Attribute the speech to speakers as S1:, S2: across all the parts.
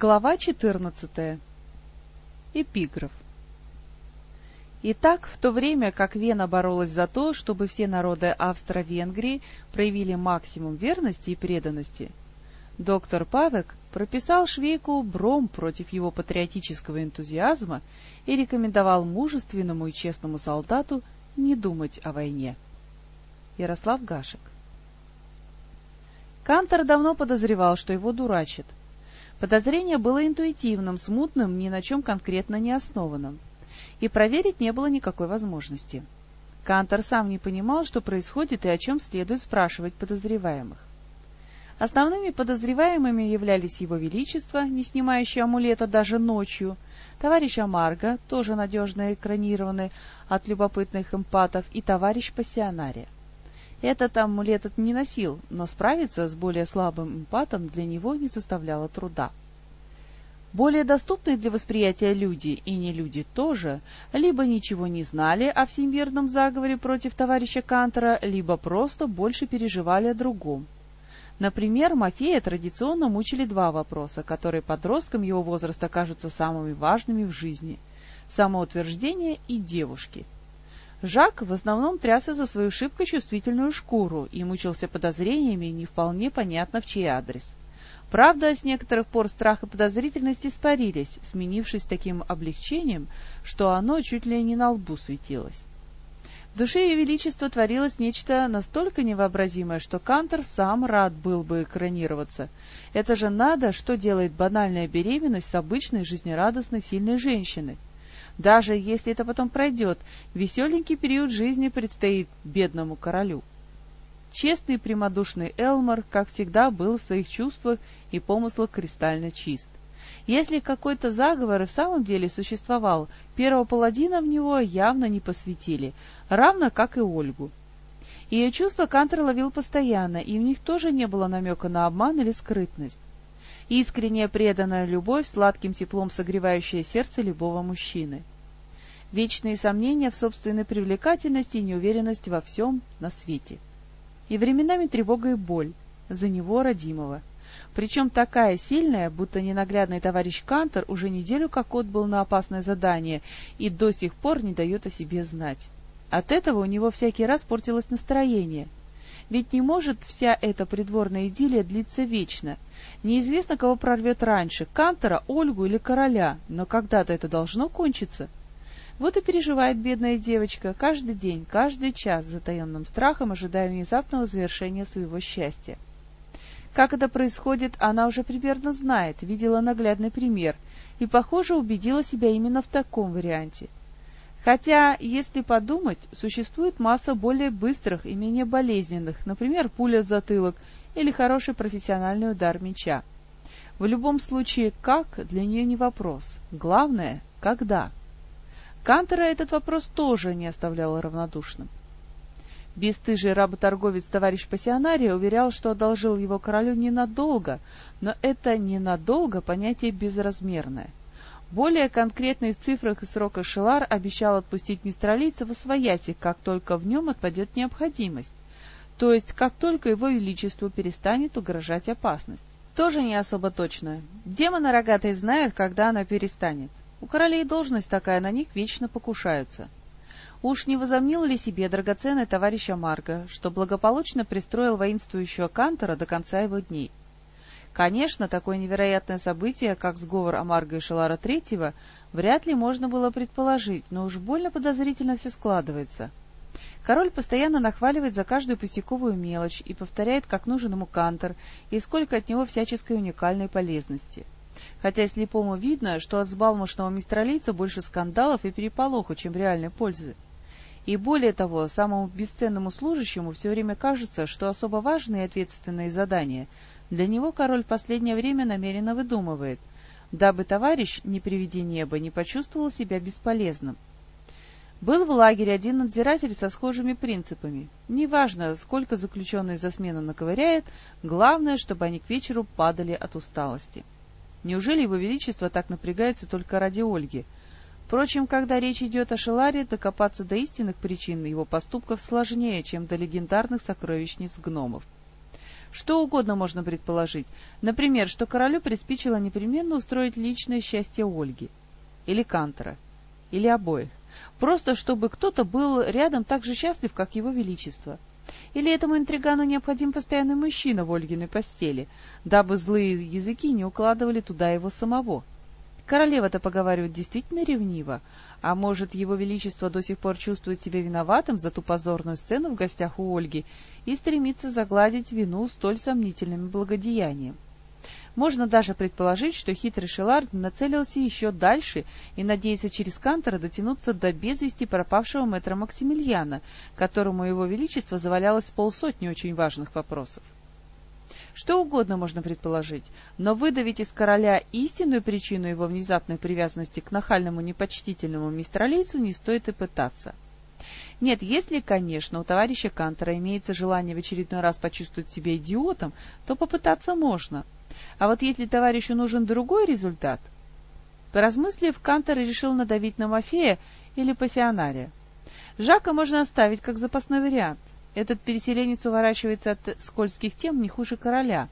S1: Глава 14. Эпиграф. Итак, в то время как Вена боролась за то, чтобы все народы Австро-Венгрии проявили максимум верности и преданности, доктор Павек прописал Швейку бром против его патриотического энтузиазма и рекомендовал мужественному и честному солдату не думать о войне. Ярослав Гашек Кантор давно подозревал, что его дурачат — Подозрение было интуитивным, смутным, ни на чем конкретно не основанным. И проверить не было никакой возможности. Кантор сам не понимал, что происходит и о чем следует спрашивать подозреваемых. Основными подозреваемыми являлись его величество, не снимающий амулета даже ночью, товарищ Амарго, тоже надежно экранированный от любопытных эмпатов, и товарищ Пассионария. Этот амулет не носил, но справиться с более слабым импатом для него не составляло труда. Более доступные для восприятия люди и не люди тоже либо ничего не знали о всемирном заговоре против товарища Кантера, либо просто больше переживали о другом. Например, Мафея традиционно мучили два вопроса, которые подросткам его возраста кажутся самыми важными в жизни – самоутверждение и девушки – Жак в основном трясся за свою шибко чувствительную шкуру и мучился подозрениями, не вполне понятно в чей адрес. Правда, с некоторых пор страх и подозрительность испарились, сменившись таким облегчением, что оно чуть ли не на лбу светилось. В душе Ее Величества творилось нечто настолько невообразимое, что Кантор сам рад был бы экранироваться. Это же надо, что делает банальная беременность с обычной жизнерадостной сильной женщиной. Даже если это потом пройдет, веселенький период жизни предстоит бедному королю. Честный и прямодушный Элмор, как всегда, был в своих чувствах и помыслах кристально чист. Если какой-то заговор и в самом деле существовал, первого паладина в него явно не посвятили, равно как и Ольгу. Ее чувства Кантер ловил постоянно, и в них тоже не было намека на обман или скрытность искренняя преданная любовь, сладким теплом согревающая сердце любого мужчины. Вечные сомнения в собственной привлекательности и неуверенность во всем на свете. И временами тревога и боль за него, родимого. Причем такая сильная, будто ненаглядный товарищ Кантер уже неделю как отбыл на опасное задание и до сих пор не дает о себе знать. От этого у него всякий раз портилось настроение. Ведь не может вся эта придворная идиллия длиться вечно — Неизвестно, кого прорвет раньше, Кантора, Ольгу или короля, но когда-то это должно кончиться. Вот и переживает бедная девочка каждый день, каждый час с затаенным страхом, ожидая внезапного завершения своего счастья. Как это происходит, она уже примерно знает, видела наглядный пример и, похоже, убедила себя именно в таком варианте. Хотя, если подумать, существует масса более быстрых и менее болезненных, например, пуля в затылок – или хороший профессиональный удар мяча. В любом случае, как, для нее не вопрос. Главное, когда. Кантера этот вопрос тоже не оставлял равнодушным. Бестыжий работорговец товарищ пассионария уверял, что одолжил его королю ненадолго, но это «ненадолго» понятие безразмерное. Более конкретный в цифрах и сроках Шелар обещал отпустить мистралийца в освояси, как только в нем отпадет необходимость то есть как только его величеству перестанет угрожать опасность. Тоже не особо точно. Демоны рогатые знают, когда она перестанет. У королей должность такая, на них вечно покушаются. Уж не возомнил ли себе драгоценный товарища Марга, что благополучно пристроил воинствующего Кантора до конца его дней? Конечно, такое невероятное событие, как сговор Амарга и Шелара Третьего, вряд ли можно было предположить, но уж больно подозрительно все складывается — Король постоянно нахваливает за каждую пустяковую мелочь и повторяет, как нужен ему кантор и сколько от него всяческой уникальной полезности. Хотя слепому видно, что от сбалмошного мистралийца больше скандалов и переполоха, чем реальной пользы. И более того, самому бесценному служащему все время кажется, что особо важные и ответственные задания для него король в последнее время намеренно выдумывает, дабы товарищ, не приведи небо, не почувствовал себя бесполезным. Был в лагере один надзиратель со схожими принципами. Неважно, сколько заключенный за смену наковыряет, главное, чтобы они к вечеру падали от усталости. Неужели его величество так напрягается только ради Ольги? Впрочем, когда речь идет о Шеларе, докопаться до истинных причин его поступков сложнее, чем до легендарных сокровищниц гномов. Что угодно можно предположить. Например, что королю приспичило непременно устроить личное счастье Ольги. Или Кантера. Или обоих. Просто чтобы кто-то был рядом так же счастлив, как его величество. Или этому интригану необходим постоянный мужчина в Ольгиной постели, дабы злые языки не укладывали туда его самого. Королева-то, поговаривают, действительно ревнива, а может, его величество до сих пор чувствует себя виноватым за ту позорную сцену в гостях у Ольги и стремится загладить вину столь сомнительным благодеянием. Можно даже предположить, что хитрый Шелард нацелился еще дальше и надеется через Кантора дотянуться до без вести пропавшего мэтра Максимилиана, которому его величество завалялось полсотни очень важных вопросов. Что угодно можно предположить, но выдавить из короля истинную причину его внезапной привязанности к нахальному непочтительному мистралийцу не стоит и пытаться. Нет, если, конечно, у товарища Кантера имеется желание в очередной раз почувствовать себя идиотом, то попытаться можно. А вот если товарищу нужен другой результат... Поразмыслив, Кантер решил надавить на Мафея или пассионария. Жака можно оставить как запасной вариант. Этот переселенец уворачивается от скользких тем не хуже короля.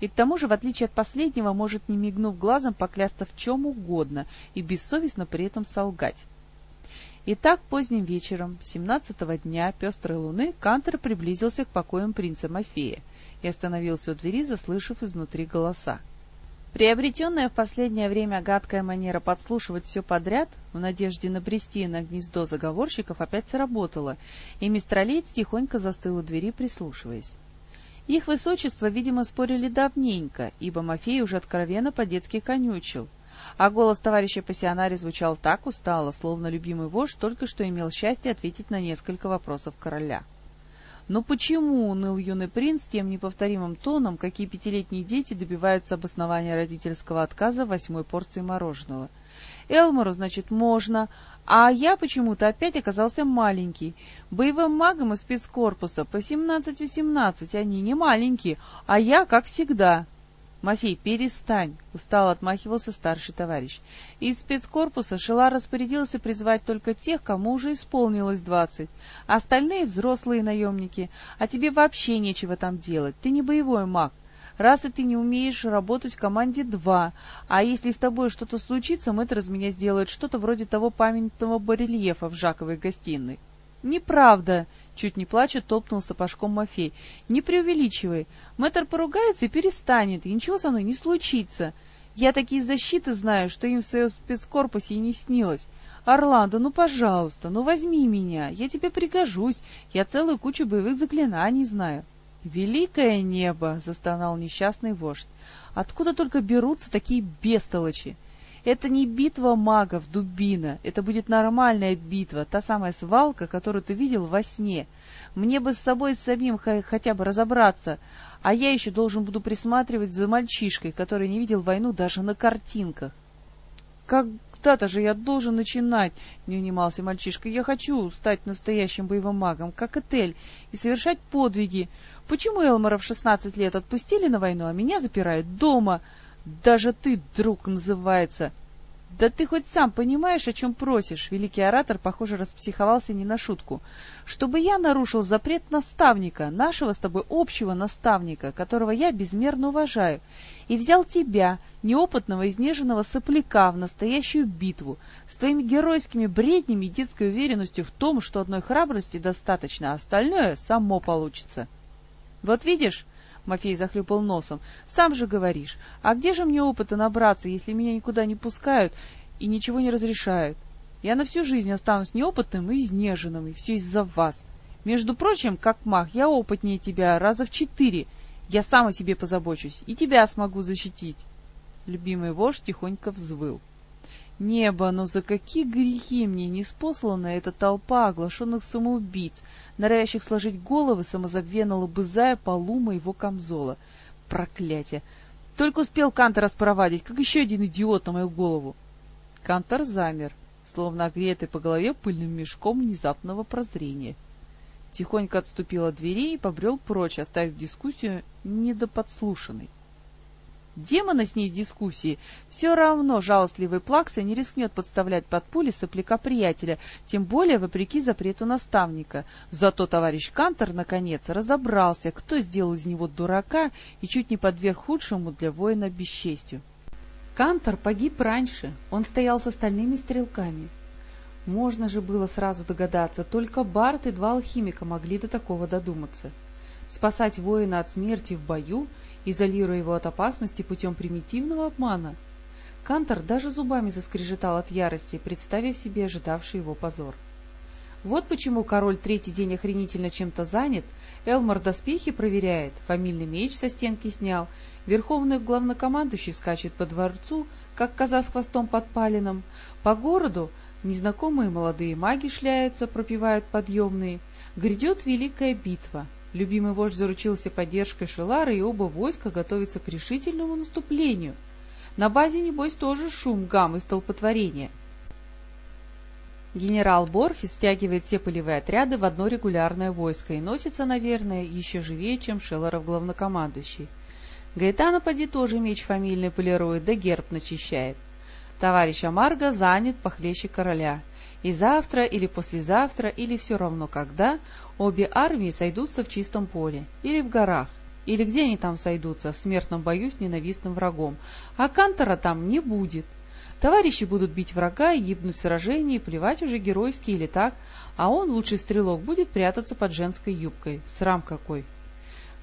S1: И к тому же, в отличие от последнего, может, не мигнув глазом, поклясться в чем угодно и бессовестно при этом солгать. Итак, поздним вечером, семнадцатого дня пестрой луны, Кантер приблизился к покоям принца Мафея и остановился у двери, заслышав изнутри голоса. Приобретенная в последнее время гадкая манера подслушивать все подряд, в надежде набрести на гнездо заговорщиков, опять сработала, и мистралиец тихонько застыл у двери, прислушиваясь. Их высочество, видимо, спорили давненько, ибо Мафей уже откровенно по-детски конючил, а голос товарища пассионари звучал так устало, словно любимый вождь только что имел счастье ответить на несколько вопросов короля. Но почему уныл юный принц тем неповторимым тоном, какие пятилетние дети добиваются обоснования родительского отказа восьмой порции мороженого? Элмору, значит, можно, а я почему-то опять оказался маленький. Боевым магом из спецкорпуса по семнадцать-восемнадцать, они не маленькие, а я, как всегда, «Мафей, перестань!» — устало отмахивался старший товарищ. Из спецкорпуса Шела распорядился призвать только тех, кому уже исполнилось двадцать. Остальные — взрослые наемники. А тебе вообще нечего там делать. Ты не боевой маг. Раз и ты не умеешь работать в команде два, а если с тобой что-то случится, мэтр из меня сделает что-то вроде того памятного барельефа в Жаковой гостиной. «Неправда!» — чуть не плача топнул сапожком Мафей. «Не преувеличивай. Мэтр поругается и перестанет, и ничего со мной не случится. Я такие защиты знаю, что им в своем спецкорпусе и не снилось. Орландо, ну, пожалуйста, ну возьми меня, я тебе пригожусь, я целую кучу боевых заклинаний знаю». «Великое небо!» — застонал несчастный вождь. «Откуда только берутся такие бестолочи?» Это не битва магов, дубина. Это будет нормальная битва, та самая свалка, которую ты видел во сне. Мне бы с собой самим хотя бы разобраться, а я еще должен буду присматривать за мальчишкой, который не видел войну даже на картинках. Когда-то же я должен начинать, — не унимался мальчишка. Я хочу стать настоящим боевым магом, как Этель, и совершать подвиги. Почему Элмора в шестнадцать лет отпустили на войну, а меня запирают дома? — даже ты, друг, называется. Да ты хоть сам понимаешь, о чем просишь? Великий оратор, похоже, распсиховался не на шутку. Чтобы я нарушил запрет наставника, нашего с тобой общего наставника, которого я безмерно уважаю, и взял тебя, неопытного, изнеженного сопляка, в настоящую битву, с твоими геройскими бреднями и детской уверенностью в том, что одной храбрости достаточно, а остальное само получится. Вот видишь, Мафей захлюпал носом. «Сам же говоришь. А где же мне опыта набраться, если меня никуда не пускают и ничего не разрешают? Я на всю жизнь останусь неопытным и изнеженным, и все из-за вас. Между прочим, как маг, я опытнее тебя раза в четыре. Я сам о себе позабочусь, и тебя смогу защитить». Любимый вождь тихонько взвыл. Небо, но за какие грехи мне не спослана эта толпа оглашенных самоубийц, норовящих сложить головы, самозабвенно лобызая полу моего камзола. Проклятие! Только успел Кантора спровадить, как еще один идиот на мою голову. Кантор замер, словно огретый по голове пыльным мешком внезапного прозрения. Тихонько отступил от двери и побрел прочь, оставив дискуссию недоподслушанной. Демон с ней, с дискуссией. Все равно жалостливый Плакса не рискнет подставлять под пули сопляка приятеля, тем более вопреки запрету наставника. Зато товарищ Кантор, наконец, разобрался, кто сделал из него дурака и чуть не подверг худшему для воина бесчестью. Кантор погиб раньше, он стоял с остальными стрелками. Можно же было сразу догадаться, только Барт и два алхимика могли до такого додуматься. Спасать воина от смерти в бою — изолируя его от опасности путем примитивного обмана. Кантор даже зубами заскрежетал от ярости, представив себе ожидавший его позор. Вот почему король третий день охренительно чем-то занят, Элмар доспехи проверяет, фамильный меч со стенки снял, верховный главнокомандующий скачет по дворцу, как коза с хвостом подпаленным, по городу незнакомые молодые маги шляются, пропивают подъемные, грядет великая битва — Любимый вождь заручился поддержкой Шелара, и оба войска готовятся к решительному наступлению. На базе, небось, тоже шум, гам и столпотворение. Генерал Борхес стягивает все полевые отряды в одно регулярное войско и носится, наверное, еще живее, чем Шеларов главнокомандующий. Гаэтана поди тоже меч фамильный полирует, да герб начищает. Товарищ Амарго занят похлеще короля. И завтра или послезавтра, или все равно когда, обе армии сойдутся в чистом поле, или в горах, или где они там сойдутся, в смертном бою с ненавистным врагом, а Кантора там не будет. Товарищи будут бить врага и гибнуть в сражении, плевать уже геройски или так, а он, лучший стрелок, будет прятаться под женской юбкой. Срам какой!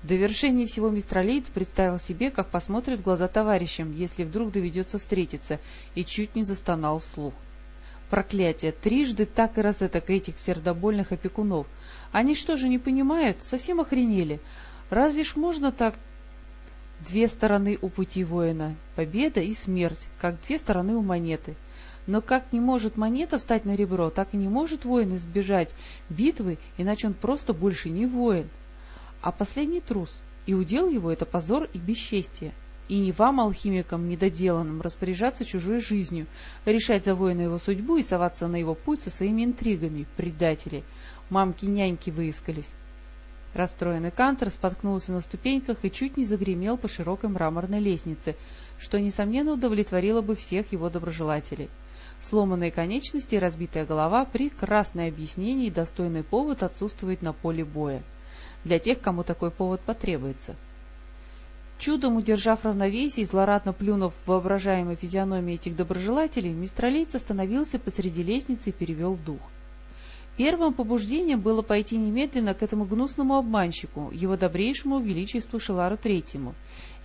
S1: В довершении всего мистралиец представил себе, как посмотрит в глаза товарищам, если вдруг доведется встретиться, и чуть не застонал вслух. Проклятие! Трижды так и раз это этих сердобольных опекунов. Они что же не понимают? Совсем охренели. Разве ж можно так... Две стороны у пути воина — победа и смерть, как две стороны у монеты. Но как не может монета встать на ребро, так и не может воин избежать битвы, иначе он просто больше не воин. А последний трус, и удел его — это позор и бесчестие. И не вам, алхимикам недоделанным, распоряжаться чужой жизнью, решать за воина его судьбу и соваться на его путь со своими интригами, предатели. Мамки-няньки выискались. Расстроенный Кантер споткнулся на ступеньках и чуть не загремел по широкой мраморной лестнице, что, несомненно, удовлетворило бы всех его доброжелателей. Сломанные конечности и разбитая голова — прекрасное объяснение и достойный повод отсутствует на поле боя. Для тех, кому такой повод потребуется — Чудом удержав равновесие и злорадно плюнув в воображаемой физиономии этих доброжелателей, мистралиец остановился посреди лестницы и перевел дух. Первым побуждением было пойти немедленно к этому гнусному обманщику, его добрейшему величеству Шелару Третьему,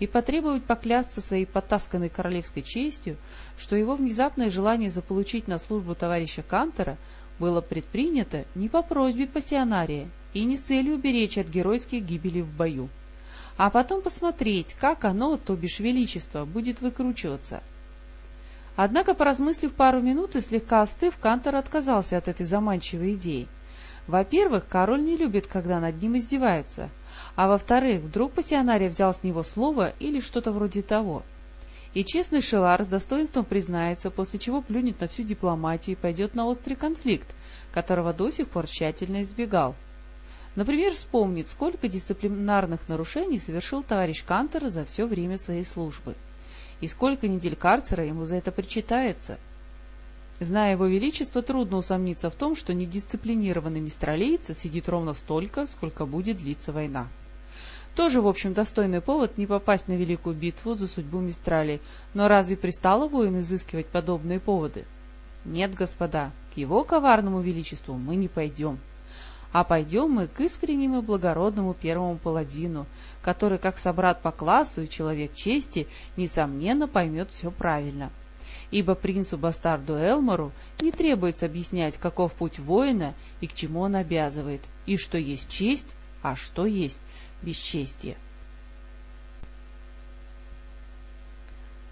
S1: и потребовать поклясться своей потасканной королевской честью, что его внезапное желание заполучить на службу товарища Кантера было предпринято не по просьбе пассионария и не с целью уберечь от геройских гибелей в бою а потом посмотреть, как оно, то бишь величество, будет выкручиваться. Однако, поразмыслив пару минут и слегка остыв, Кантор отказался от этой заманчивой идеи. Во-первых, король не любит, когда над ним издеваются, а во-вторых, вдруг пассионарий взял с него слово или что-то вроде того. И честный Шелар с достоинством признается, после чего плюнет на всю дипломатию и пойдет на острый конфликт, которого до сих пор тщательно избегал. Например, вспомнит, сколько дисциплинарных нарушений совершил товарищ Кантер за все время своей службы, и сколько недель карцера ему за это причитается. Зная его величество, трудно усомниться в том, что недисциплинированный мистралиец сидит ровно столько, сколько будет длиться война. Тоже, в общем, достойный повод не попасть на великую битву за судьбу Мистралей, но разве пристало воину изыскивать подобные поводы? Нет, господа, к его коварному величеству мы не пойдем а пойдем мы к искреннему и благородному первому паладину, который, как собрат по классу и человек чести, несомненно поймет все правильно. Ибо принцу-бастарду Элмору не требуется объяснять, каков путь воина и к чему он обязывает, и что есть честь, а что есть бесчестие.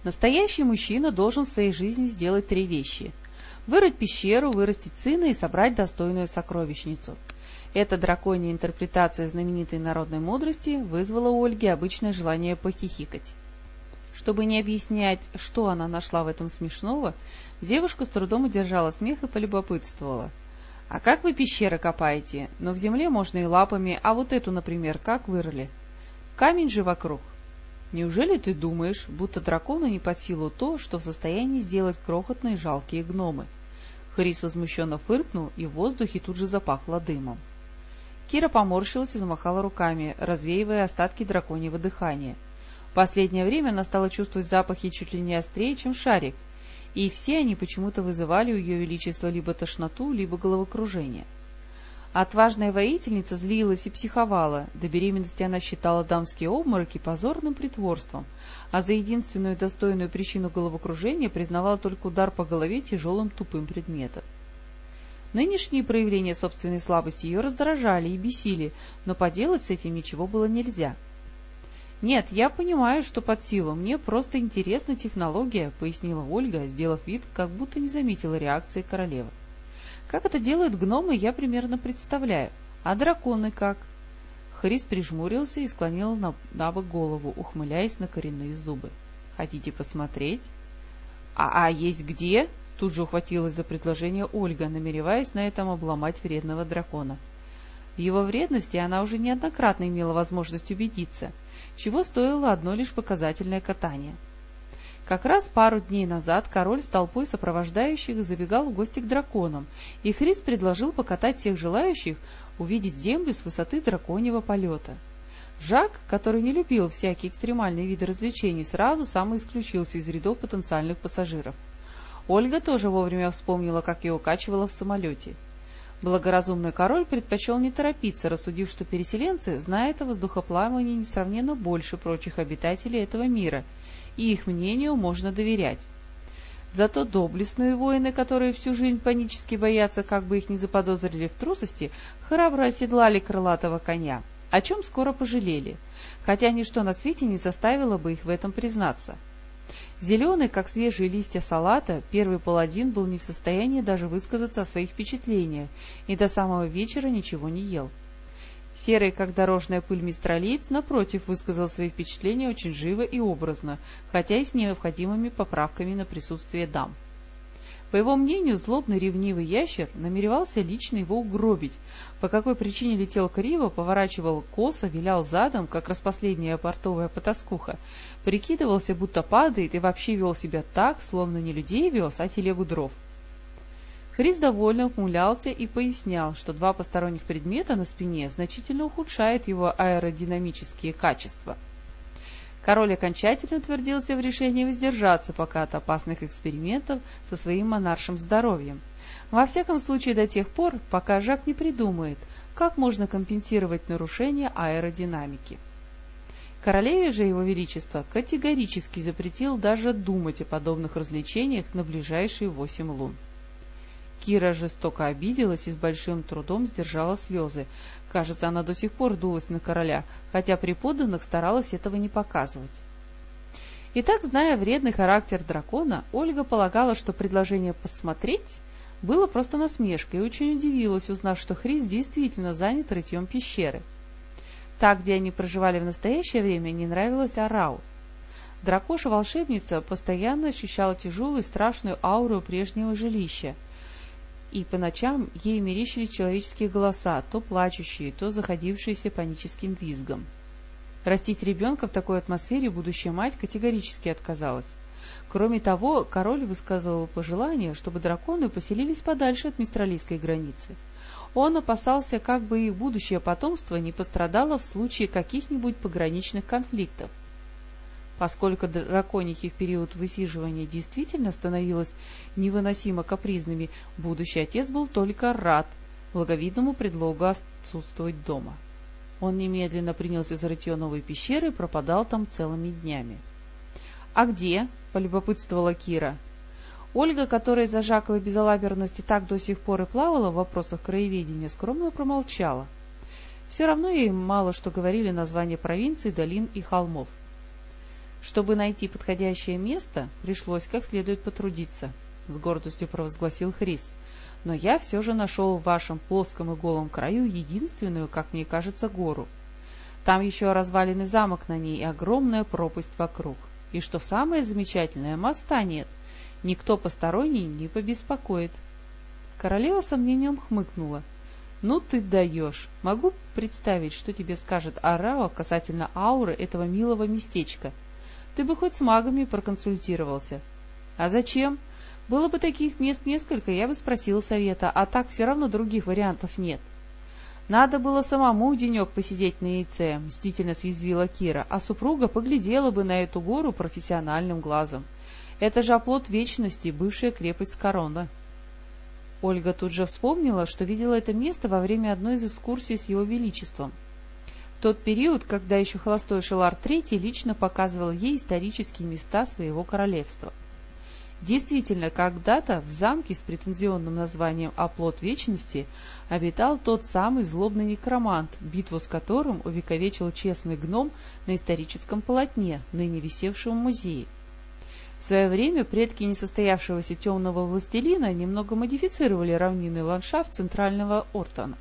S1: Настоящий мужчина должен в своей жизни сделать три вещи – вырыть пещеру, вырастить сына и собрать достойную сокровищницу – эта драконья интерпретация знаменитой народной мудрости вызвала у Ольги обычное желание похихикать. Чтобы не объяснять, что она нашла в этом смешного, девушка с трудом удержала смех и полюбопытствовала. «А как вы пещеры копаете? Но в земле можно и лапами, а вот эту, например, как вырыли? Камень же вокруг». Неужели ты думаешь, будто дракону не под силу то, что в состоянии сделать крохотные жалкие гномы? Хрис возмущенно фыркнул, и в воздухе тут же запахло дымом. Кира поморщилась и замахала руками, развеивая остатки драконьего дыхания. В последнее время она стала чувствовать запахи чуть ли не острее, чем шарик, и все они почему-то вызывали у ее величества либо тошноту, либо головокружение. Отважная воительница злилась и психовала, до беременности она считала дамские обмороки позорным притворством, а за единственную достойную причину головокружения признавала только удар по голове тяжелым тупым предметом. Нынешние проявления собственной слабости ее раздражали и бесили, но поделать с этим ничего было нельзя. «Нет, я понимаю, что под силу, мне просто интересна технология», — пояснила Ольга, сделав вид, как будто не заметила реакции королевы. «Как это делают гномы, я примерно представляю. А драконы как?» Хрис прижмурился и склонил на, на бок голову, ухмыляясь на коренные зубы. «Хотите посмотреть?» «А, а есть где?» Тут же ухватилась за предложение Ольга, намереваясь на этом обломать вредного дракона. В его вредности она уже неоднократно имела возможность убедиться, чего стоило одно лишь показательное катание. Как раз пару дней назад король с толпой сопровождающих забегал в гости к драконам, и Хрис предложил покатать всех желающих увидеть землю с высоты драконьего полета. Жак, который не любил всякие экстремальные виды развлечений, сразу сам исключился из рядов потенциальных пассажиров. Ольга тоже вовремя вспомнила, как ее укачивало в самолете. Благоразумный король предпочел не торопиться, рассудив, что переселенцы знают о воздухоплавании несравненно больше прочих обитателей этого мира, и их мнению можно доверять. Зато доблестные воины, которые всю жизнь панически боятся, как бы их не заподозрили в трусости, храбро оседлали крылатого коня, о чем скоро пожалели, хотя ничто на свете не заставило бы их в этом признаться. Зеленый, как свежие листья салата, первый паладин был не в состоянии даже высказаться о своих впечатлениях и до самого вечера ничего не ел. Серый, как дорожная пыль мистралиец, напротив, высказал свои впечатления очень живо и образно, хотя и с необходимыми поправками на присутствие дам. По его мнению, злобный ревнивый ящер намеревался лично его угробить. По какой причине летел криво, поворачивал косо, вилял задом, как распоследняя портовая потаскуха, прикидывался, будто падает, и вообще вел себя так, словно не людей вез, а телегу дров. Хрис довольно ухмылялся и пояснял, что два посторонних предмета на спине значительно ухудшают его аэродинамические качества – Король окончательно утвердился в решении воздержаться пока от опасных экспериментов со своим монаршим здоровьем. Во всяком случае до тех пор, пока Жак не придумает, как можно компенсировать нарушение аэродинамики. Королеве же его величество категорически запретил даже думать о подобных развлечениях на ближайшие восемь лун. Кира жестоко обиделась и с большим трудом сдержала слезы, Кажется, она до сих пор дулась на короля, хотя при подданных старалась этого не показывать. Итак, зная вредный характер дракона, Ольга полагала, что предложение «посмотреть» было просто насмешкой и очень удивилась, узнав, что Хрис действительно занят рытьем пещеры. Так, где они проживали в настоящее время, не нравилась Арау. Дракоша-волшебница постоянно ощущала тяжелую страшную ауру прежнего жилища — и по ночам ей мерещились человеческие голоса, то плачущие, то заходившиеся паническим визгом. Растить ребенка в такой атмосфере будущая мать категорически отказалась. Кроме того, король высказывал пожелание, чтобы драконы поселились подальше от мистралийской границы. Он опасался, как бы их будущее потомство не пострадало в случае каких-нибудь пограничных конфликтов. Поскольку драконихи в период высиживания действительно становились невыносимо капризными, будущий отец был только рад благовидному предлогу отсутствовать дома. Он немедленно принялся за рытье новой пещеры и пропадал там целыми днями. «А где?» — полюбопытствовала Кира. Ольга, которая из-за Жаковой безалаберности так до сих пор и плавала в вопросах краеведения, скромно промолчала. Все равно ей мало что говорили названия провинций, долин и холмов. Чтобы найти подходящее место, пришлось как следует потрудиться, — с гордостью провозгласил Хрис. Но я все же нашел в вашем плоском и голом краю единственную, как мне кажется, гору. Там еще разваленный замок на ней и огромная пропасть вокруг. И что самое замечательное, моста нет. Никто посторонний не побеспокоит. Королева сомнением хмыкнула. «Ну ты даешь! Могу представить, что тебе скажет Арао касательно ауры этого милого местечка — Ты бы хоть с магами проконсультировался. А зачем? Было бы таких мест несколько, я бы спросил совета, а так все равно других вариантов нет. Надо было самому денек посидеть на яйце, мстительно съязвила Кира, а супруга поглядела бы на эту гору профессиональным глазом. Это же оплот вечности, бывшая крепость Корона. Ольга тут же вспомнила, что видела это место во время одной из экскурсий с его величеством. В тот период, когда еще холостой Шелар III лично показывал ей исторические места своего королевства. Действительно, когда-то в замке с претензионным названием «Оплот Вечности» обитал тот самый злобный некромант, битву с которым увековечил честный гном на историческом полотне, ныне висевшем в музее. В свое время предки несостоявшегося темного властелина немного модифицировали равнинный ландшафт центрального Ортона,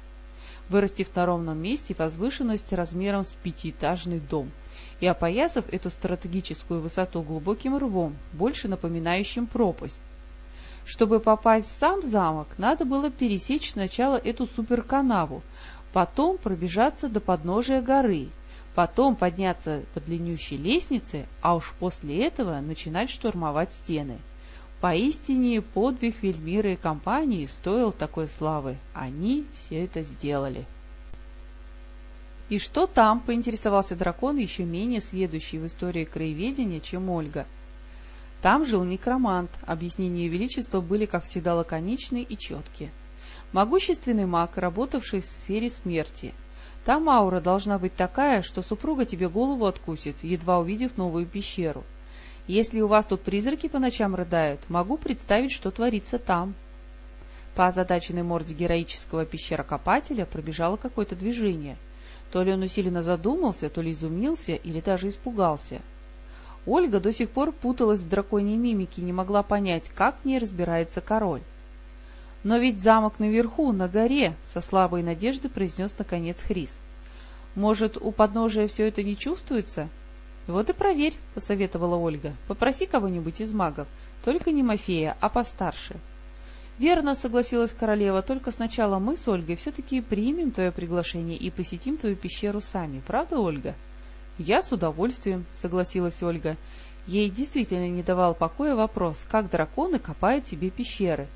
S1: вырастив на ровном месте возвышенность размером с пятиэтажный дом – и опоясав эту стратегическую высоту глубоким рвом, больше напоминающим пропасть. Чтобы попасть в сам замок, надо было пересечь сначала эту суперканаву, потом пробежаться до подножия горы, потом подняться по длиннющей лестнице, а уж после этого начинать штурмовать стены. Поистине подвиг Вельмиры и компании стоил такой славы. Они все это сделали. «И что там?» — поинтересовался дракон, еще менее сведущий в истории краеведения, чем Ольга. Там жил некромант, объяснения Величества были, как всегда, лаконичны и четкие. Могущественный маг, работавший в сфере смерти. Там аура должна быть такая, что супруга тебе голову откусит, едва увидев новую пещеру. Если у вас тут призраки по ночам рыдают, могу представить, что творится там. По озадаченной морде героического пещерокопателя пробежало какое-то движение — то ли он усиленно задумался, то ли изумился или даже испугался. Ольга до сих пор путалась в драконьей мимике и не могла понять, как в ней разбирается король. «Но ведь замок наверху, на горе!» — со слабой надеждой произнес наконец Хрис. «Может, у подножия все это не чувствуется?» «Вот и проверь», — посоветовала Ольга. «Попроси кого-нибудь из магов, только не Мафея, а постарше». «Верно», — согласилась королева, — «только сначала мы с Ольгой все-таки примем твое приглашение и посетим твою пещеру сами. Правда, Ольга?» «Я с удовольствием», — согласилась Ольга. Ей действительно не давал покоя вопрос, как драконы копают себе пещеры.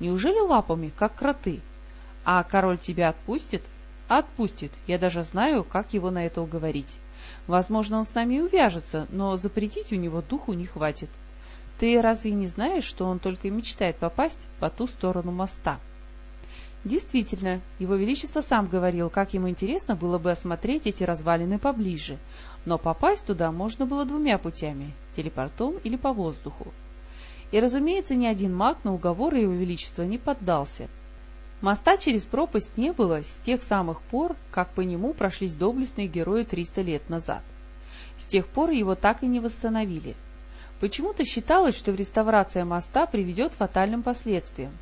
S1: Неужели лапами, как кроты? А король тебя отпустит? Отпустит. Я даже знаю, как его на это уговорить. Возможно, он с нами увяжется, но запретить у него духу не хватит. Ты разве не знаешь, что он только мечтает попасть по ту сторону моста? Действительно, его величество сам говорил, как ему интересно было бы осмотреть эти развалины поближе, но попасть туда можно было двумя путями – телепортом или по воздуху. И, разумеется, ни один маг на уговоры его величества не поддался. Моста через пропасть не было с тех самых пор, как по нему прошлись доблестные герои 300 лет назад. С тех пор его так и не восстановили – Почему-то считалось, что реставрация моста приведет к фатальным последствиям.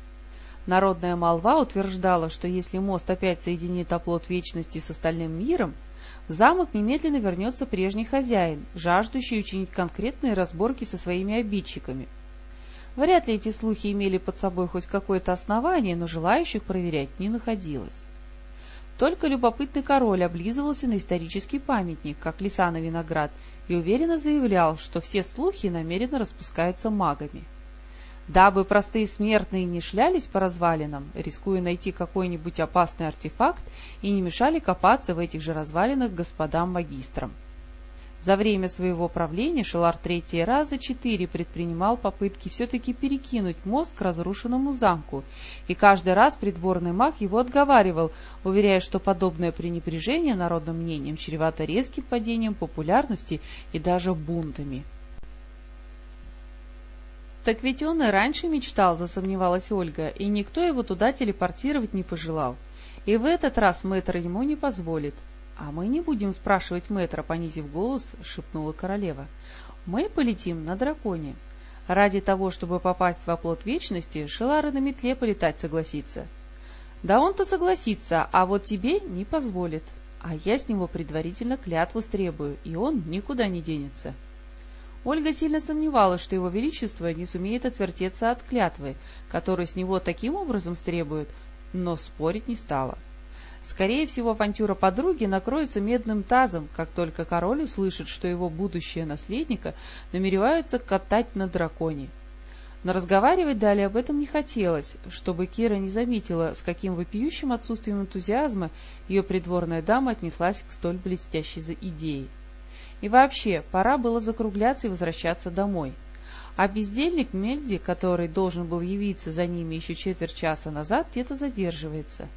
S1: Народная молва утверждала, что если мост опять соединит оплот вечности с остальным миром, в замок немедленно вернется прежний хозяин, жаждущий учинить конкретные разборки со своими обидчиками. Вряд ли эти слухи имели под собой хоть какое-то основание, но желающих проверять не находилось. Только любопытный король облизывался на исторический памятник, как лиса на виноград, и уверенно заявлял, что все слухи намеренно распускаются магами. Дабы простые смертные не шлялись по развалинам, рискуя найти какой-нибудь опасный артефакт, и не мешали копаться в этих же развалинах господам-магистрам. За время своего правления Шелар третий раза четыре предпринимал попытки все-таки перекинуть мост к разрушенному замку, и каждый раз придворный маг его отговаривал, уверяя, что подобное пренебрежение народным мнением чревато резким падением популярности и даже бунтами. «Так ведь он и раньше мечтал», — засомневалась Ольга, — «и никто его туда телепортировать не пожелал. И в этот раз мэтр ему не позволит. «А мы не будем спрашивать мэтра», — понизив голос, — шепнула королева. «Мы полетим на драконе. Ради того, чтобы попасть в оплот вечности, Шелара на метле полетать согласится». «Да он-то согласится, а вот тебе не позволит. А я с него предварительно клятву стребую, и он никуда не денется». Ольга сильно сомневалась, что его величество не сумеет отвертеться от клятвы, которую с него таким образом стребуют, но спорить не стала. Скорее всего, авантюра подруги накроется медным тазом, как только король услышит, что его будущее наследника намереваются катать на драконе. Но разговаривать далее об этом не хотелось, чтобы Кира не заметила, с каким вопиющим отсутствием энтузиазма ее придворная дама отнеслась к столь блестящей за идее. И вообще, пора было закругляться и возвращаться домой. А бездельник Мельди, который должен был явиться за ними еще четверть часа назад, где-то задерживается.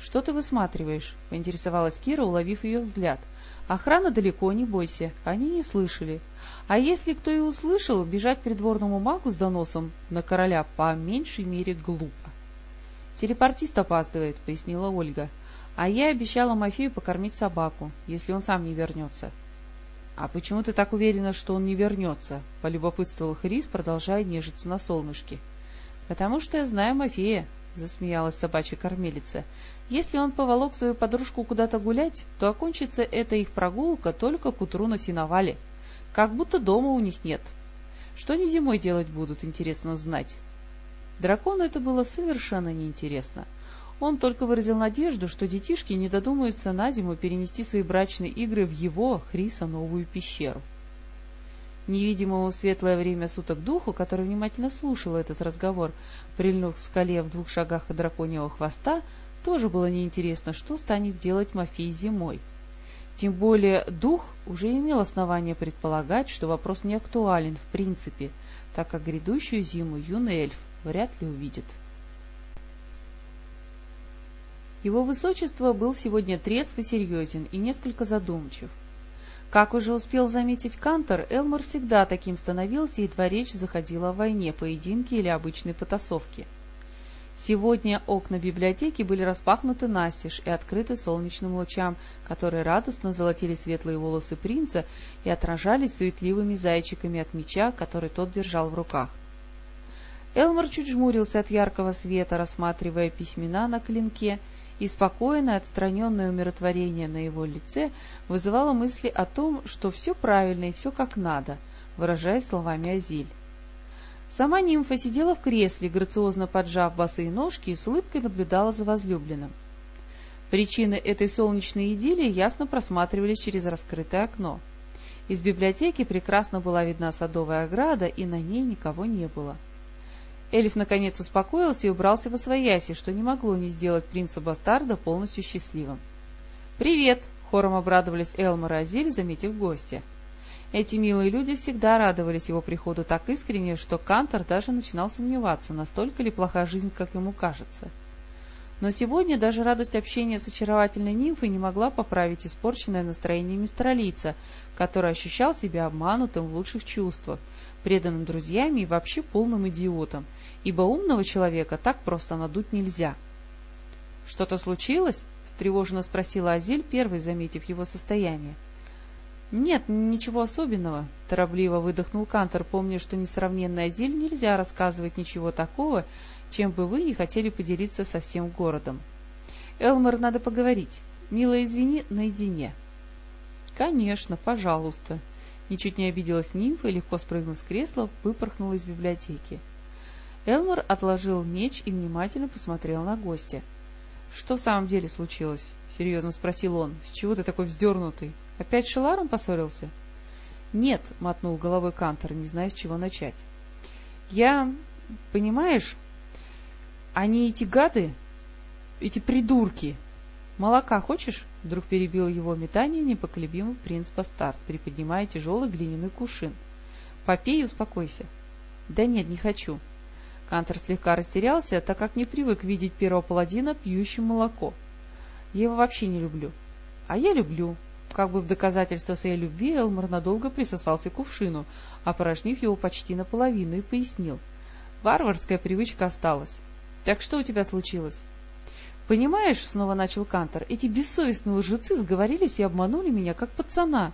S1: «Что ты высматриваешь?» — поинтересовалась Кира, уловив ее взгляд. «Охрана далеко, не бойся, они не слышали. А если кто и услышал, бежать придворному магу с доносом на короля по меньшей мере глупо». «Телепортист опаздывает», — пояснила Ольга. «А я обещала Мафею покормить собаку, если он сам не вернется». «А почему ты так уверена, что он не вернется?» — полюбопытствовал Хрис, продолжая нежиться на солнышке. «Потому что я знаю Мафея», — засмеялась собачья кормилица. «Если он поволок свою подружку куда-то гулять, то окончится эта их прогулка только к утру на сеновале. Как будто дома у них нет. Что они зимой делать будут, интересно знать». Дракону это было совершенно неинтересно. Он только выразил надежду, что детишки не додумаются на зиму перенести свои брачные игры в его, Хриса, новую пещеру. Невидимому светлое время суток духу, который внимательно слушал этот разговор, прильнув к скале в двух шагах от драконьего хвоста, тоже было неинтересно, что станет делать Мафей зимой. Тем более дух уже имел основание предполагать, что вопрос не актуален в принципе, так как грядущую зиму юный эльф вряд ли увидит. Его высочество был сегодня трезв и серьезен и несколько задумчив. Как уже успел заметить Кантор, Элмор всегда таким становился, едва речь заходила о войне, поединке или обычной потасовке. Сегодня окна библиотеки были распахнуты настежь и открыты солнечным лучам, которые радостно золотили светлые волосы принца и отражались суетливыми зайчиками от меча, который тот держал в руках. Элмор чуть жмурился от яркого света, рассматривая письмена на клинке — и спокойное, отстраненное умиротворение на его лице вызывало мысли о том, что все правильно и все как надо, выражаясь словами Азиль. Сама нимфа сидела в кресле, грациозно поджав босые ножки и с улыбкой наблюдала за возлюбленным. Причины этой солнечной идиллии ясно просматривались через раскрытое окно. Из библиотеки прекрасно была видна садовая ограда, и на ней никого не было. — Эльф наконец успокоился и убрался во свояси, что не могло не сделать принца-бастарда полностью счастливым. «Привет!» — хором обрадовались Элмор и Азиль, заметив гостя. Эти милые люди всегда радовались его приходу так искренне, что Кантор даже начинал сомневаться, настолько ли плоха жизнь, как ему кажется. Но сегодня даже радость общения с очаровательной нимфой не могла поправить испорченное настроение мистралица, который ощущал себя обманутым в лучших чувствах, преданным друзьями и вообще полным идиотом, ибо умного человека так просто надуть нельзя. — Что-то случилось? — встревоженно спросила Азиль, первой заметив его состояние. — Нет, ничего особенного, — торопливо выдохнул Кантор, помня, что несравненной Азиль нельзя рассказывать ничего такого, чем бы вы не хотели поделиться со всем городом. — Элмер, надо поговорить. Милая, извини, наедине. — Конечно, пожалуйста. Ничуть не обиделась нимфа и, легко спрыгнув с кресла, выпорхнула из библиотеки. Элмор отложил меч и внимательно посмотрел на гостя. — Что в самом деле случилось? — серьезно спросил он. — С чего ты такой вздернутый? Опять с Шеларом поссорился? — Нет, — мотнул головой Кантор, не зная, с чего начать. — Я... понимаешь, они эти гады, эти придурки. Молока хочешь? Вдруг перебил его метание непоколебимый принц Бастард, приподнимая тяжелый глиняный кувшин. — Попей и успокойся. — Да нет, не хочу. — Кантор слегка растерялся, так как не привык видеть первого паладина пьющим молоко. Я его вообще не люблю. А я люблю. Как бы в доказательство своей любви Элмор надолго присосался к кувшину, опорожнив его почти наполовину, и пояснил. Варварская привычка осталась. Так что у тебя случилось? Понимаешь, снова начал Кантор, эти бессовестные лжецы сговорились и обманули меня, как пацана.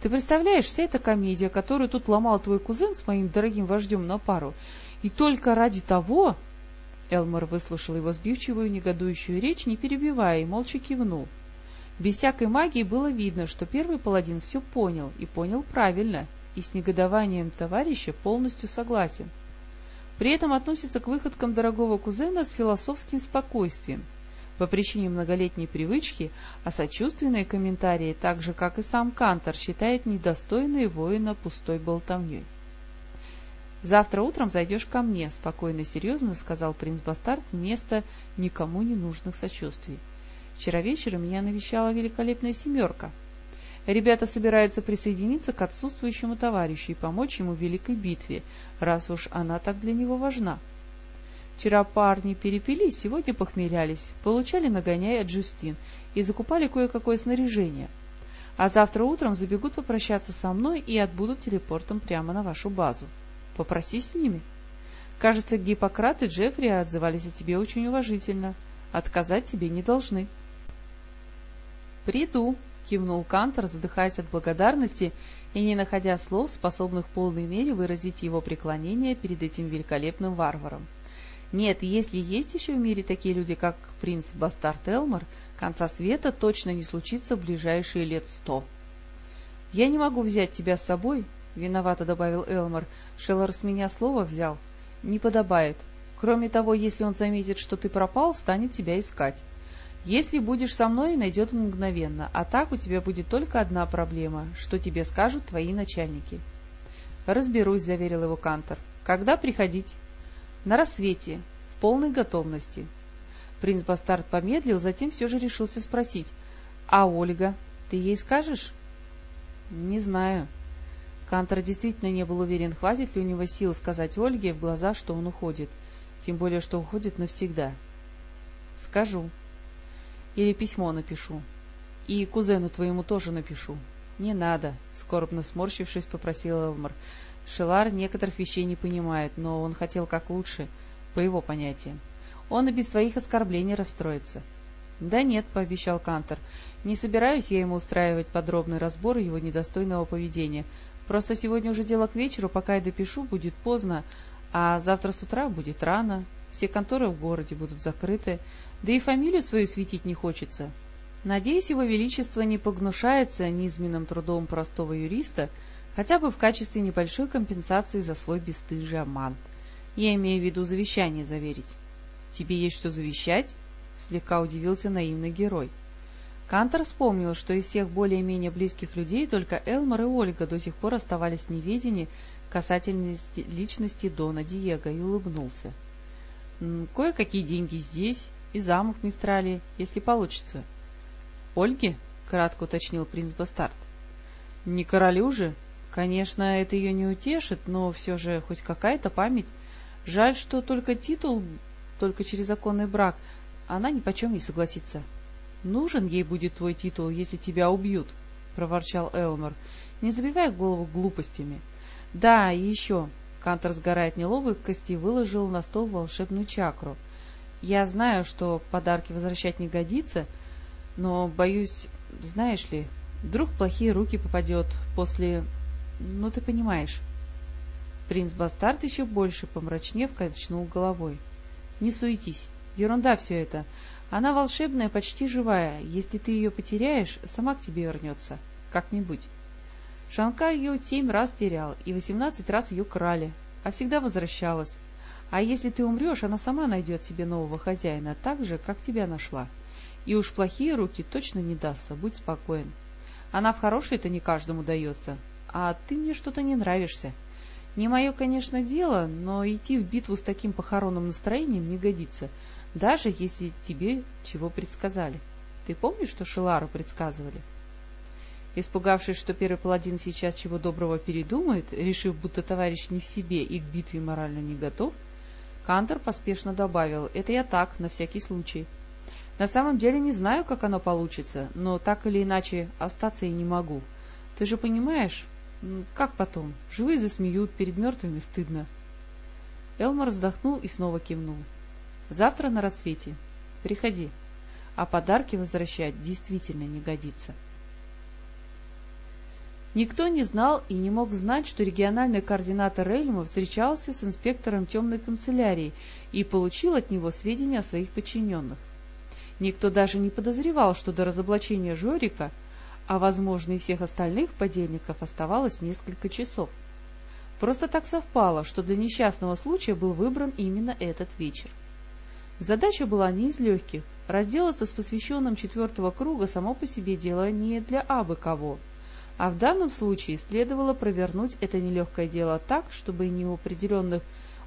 S1: Ты представляешь, вся эта комедия, которую тут ломал твой кузен с моим дорогим вождем на пару, и только ради того... Элмор выслушал его сбивчивую негодующую речь, не перебивая, и молча кивнул. Без всякой магии было видно, что первый паладин все понял, и понял правильно, и с негодованием товарища полностью согласен. При этом относится к выходкам дорогого кузена с философским спокойствием. по причине многолетней привычки, а сочувственные комментарии, так же, как и сам Кантор, считает недостойной воина пустой болтовней. «Завтра утром зайдешь ко мне», — спокойно и серьезно сказал принц Бастард вместо никому не нужных сочувствий. «Вчера вечером меня навещала великолепная семерка. Ребята собираются присоединиться к отсутствующему товарищу и помочь ему в великой битве, раз уж она так для него важна. Вчера парни перепились, сегодня похмелялись, получали нагоняй от Джустин и закупали кое-какое снаряжение. А завтра утром забегут попрощаться со мной и отбудут телепортом прямо на вашу базу. Попроси с ними. Кажется, Гиппократ и Джеффри отзывались о тебе очень уважительно. Отказать тебе не должны. «Приду», — кивнул Кантор, задыхаясь от благодарности и не находя слов, способных в полной мере выразить его преклонение перед этим великолепным варваром. Нет, если есть еще в мире такие люди, как принц Бастард Элмор, конца света точно не случится в ближайшие лет сто. «Я не могу взять тебя с собой», — виновато добавил Элмор, Шеллар с меня слово взял. Не подобает. Кроме того, если он заметит, что ты пропал, станет тебя искать. Если будешь со мной, найдет мгновенно, а так у тебя будет только одна проблема, что тебе скажут твои начальники. Разберусь, заверил его Кантор. Когда приходить? На рассвете, в полной готовности. Принц Бастард помедлил, затем все же решился спросить. А Ольга, ты ей скажешь? Не знаю. Кантор действительно не был уверен, хватит ли у него сил сказать Ольге в глаза, что он уходит, тем более, что уходит навсегда. «Скажу. Или письмо напишу. И кузену твоему тоже напишу». «Не надо», — скорбно сморщившись, попросил Элмар. Шелар некоторых вещей не понимает, но он хотел как лучше, по его понятиям. Он и без твоих оскорблений расстроится. — Да нет, — пообещал Кантор, — не собираюсь я ему устраивать подробный разбор его недостойного поведения. Просто сегодня уже дело к вечеру, пока я допишу, будет поздно, а завтра с утра будет рано, все конторы в городе будут закрыты, да и фамилию свою светить не хочется. Надеюсь, его величество не погнушается низменным трудом простого юриста, хотя бы в качестве небольшой компенсации за свой бесстыжий обман. Я имею в виду завещание заверить. Тебе есть что завещать? Слегка удивился наивный герой. — Кантор вспомнил, что из всех более-менее близких людей только Элмор и Ольга до сих пор оставались в неведении касательно личности Дона Диего и улыбнулся. «Кое-какие деньги здесь, и замок в Мистрале, если получится». «Ольги?» — кратко уточнил принц Бастард. «Не королю же? Конечно, это ее не утешит, но все же хоть какая-то память. Жаль, что только титул, только через законный брак, она ни почем не согласится». «Нужен ей будет твой титул, если тебя убьют», — проворчал Элмор, не забивая голову глупостями. «Да, и еще...» — Кантор сгорает неловкости выложил на стол волшебную чакру. «Я знаю, что подарки возвращать не годится, но, боюсь, знаешь ли, вдруг плохие руки попадет после... Ну, ты понимаешь». Принц Бастард еще больше, помрачнев, качнул головой. «Не суетись, ерунда все это. Она волшебная, почти живая. Если ты ее потеряешь, сама к тебе вернется. Как-нибудь. Шанкар ее семь раз терял, и восемнадцать раз ее крали, а всегда возвращалась. А если ты умрешь, она сама найдет себе нового хозяина, так же, как тебя нашла. И уж плохие руки точно не дастся, будь спокоен. Она в хорошей-то не каждому дается, а ты мне что-то не нравишься. Не мое, конечно, дело, но идти в битву с таким похоронным настроением не годится — даже если тебе чего предсказали. Ты помнишь, что Шелару предсказывали? Испугавшись, что первый паладин сейчас чего доброго передумает, решив, будто товарищ не в себе и к битве морально не готов, Кантор поспешно добавил, это я так, на всякий случай. На самом деле не знаю, как оно получится, но так или иначе остаться и не могу. Ты же понимаешь, как потом? Живые засмеют, перед мертвыми стыдно. Элмар вздохнул и снова кивнул. Завтра на рассвете. Приходи. А подарки возвращать действительно не годится. Никто не знал и не мог знать, что региональный координатор Эльма встречался с инспектором темной канцелярии и получил от него сведения о своих подчиненных. Никто даже не подозревал, что до разоблачения Жорика, а, возможно, и всех остальных подельников оставалось несколько часов. Просто так совпало, что для несчастного случая был выбран именно этот вечер. Задача была не из легких, разделаться с посвященным четвертого круга само по себе дело не для абы кого, а в данном случае следовало провернуть это нелегкое дело так, чтобы не у определенных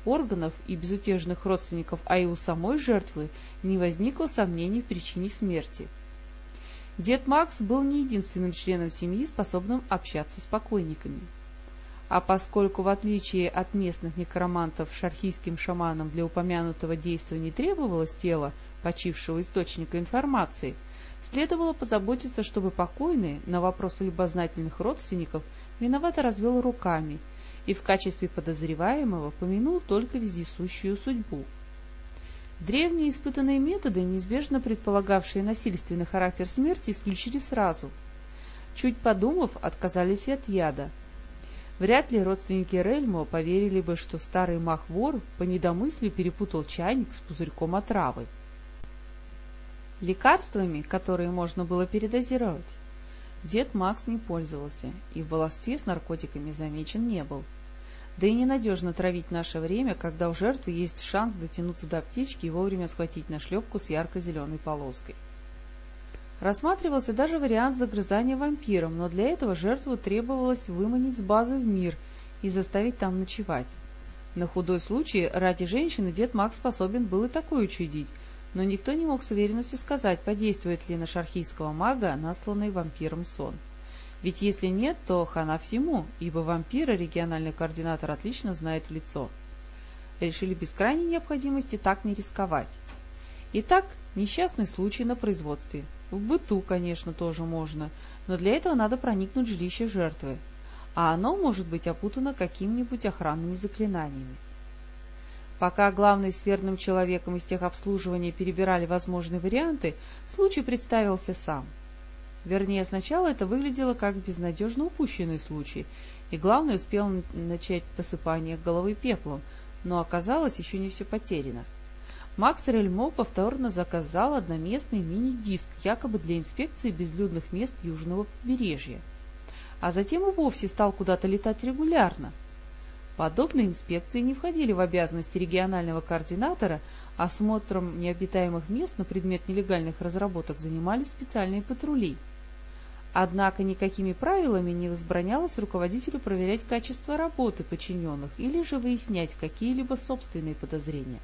S1: органов и безутешных родственников, а и у самой жертвы не возникло сомнений в причине смерти. Дед Макс был не единственным членом семьи, способным общаться с покойниками. А поскольку, в отличие от местных некромантов, шархийским шаманам для упомянутого действия не требовалось тело почившего источника информации, следовало позаботиться, чтобы покойный на вопросы любознательных родственников виновато развел руками и в качестве подозреваемого помянул только вездесущую судьбу. Древние испытанные методы, неизбежно предполагавшие насильственный характер смерти, исключили сразу. Чуть подумав, отказались и от яда – Вряд ли родственники Рельмо поверили бы, что старый мах-вор по недомыслию перепутал чайник с пузырьком отравы. Лекарствами, которые можно было передозировать, дед Макс не пользовался и в баловстве с наркотиками замечен не был. Да и ненадежно травить наше время, когда у жертвы есть шанс дотянуться до аптечки и вовремя схватить нашлепку с ярко-зеленой полоской. Рассматривался даже вариант загрызания вампиром, но для этого жертву требовалось выманить с базы в мир и заставить там ночевать. На худой случай ради женщины дед Макс способен был и такое учудить, но никто не мог с уверенностью сказать, подействует ли на шархийского мага насланный вампиром сон. Ведь если нет, то хана всему, ибо вампира региональный координатор отлично знает в лицо. Решили без крайней необходимости так не рисковать. Итак, несчастный случай на производстве – в быту, конечно, тоже можно, но для этого надо проникнуть в жилище жертвы, а оно может быть опутано какими-нибудь охранными заклинаниями. Пока главный с верным человеком из техобслуживания перебирали возможные варианты, случай представился сам. Вернее, сначала это выглядело как безнадежно упущенный случай, и главный успел начать посыпание головы пеплом, но оказалось, еще не все потеряно. Макс Рельмо повторно заказал одноместный мини-диск, якобы для инспекции безлюдных мест южного побережья. А затем и вовсе стал куда-то летать регулярно. Подобные инспекции не входили в обязанности регионального координатора, осмотром необитаемых мест на предмет нелегальных разработок занимались специальные патрули. Однако никакими правилами не возбранялось руководителю проверять качество работы подчиненных или же выяснять какие-либо собственные подозрения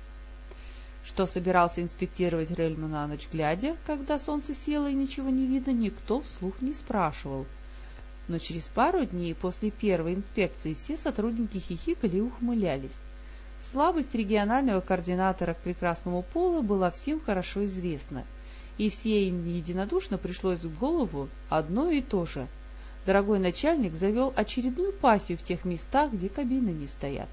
S1: что собирался инспектировать Рельму на ночь глядя, когда солнце село и ничего не видно, никто вслух не спрашивал. Но через пару дней после первой инспекции все сотрудники хихикали и ухмылялись. Слабость регионального координатора к прекрасному полу была всем хорошо известна, и все им единодушно пришлось в голову одно и то же. Дорогой начальник завел очередную пассию в тех местах, где кабины не стоят.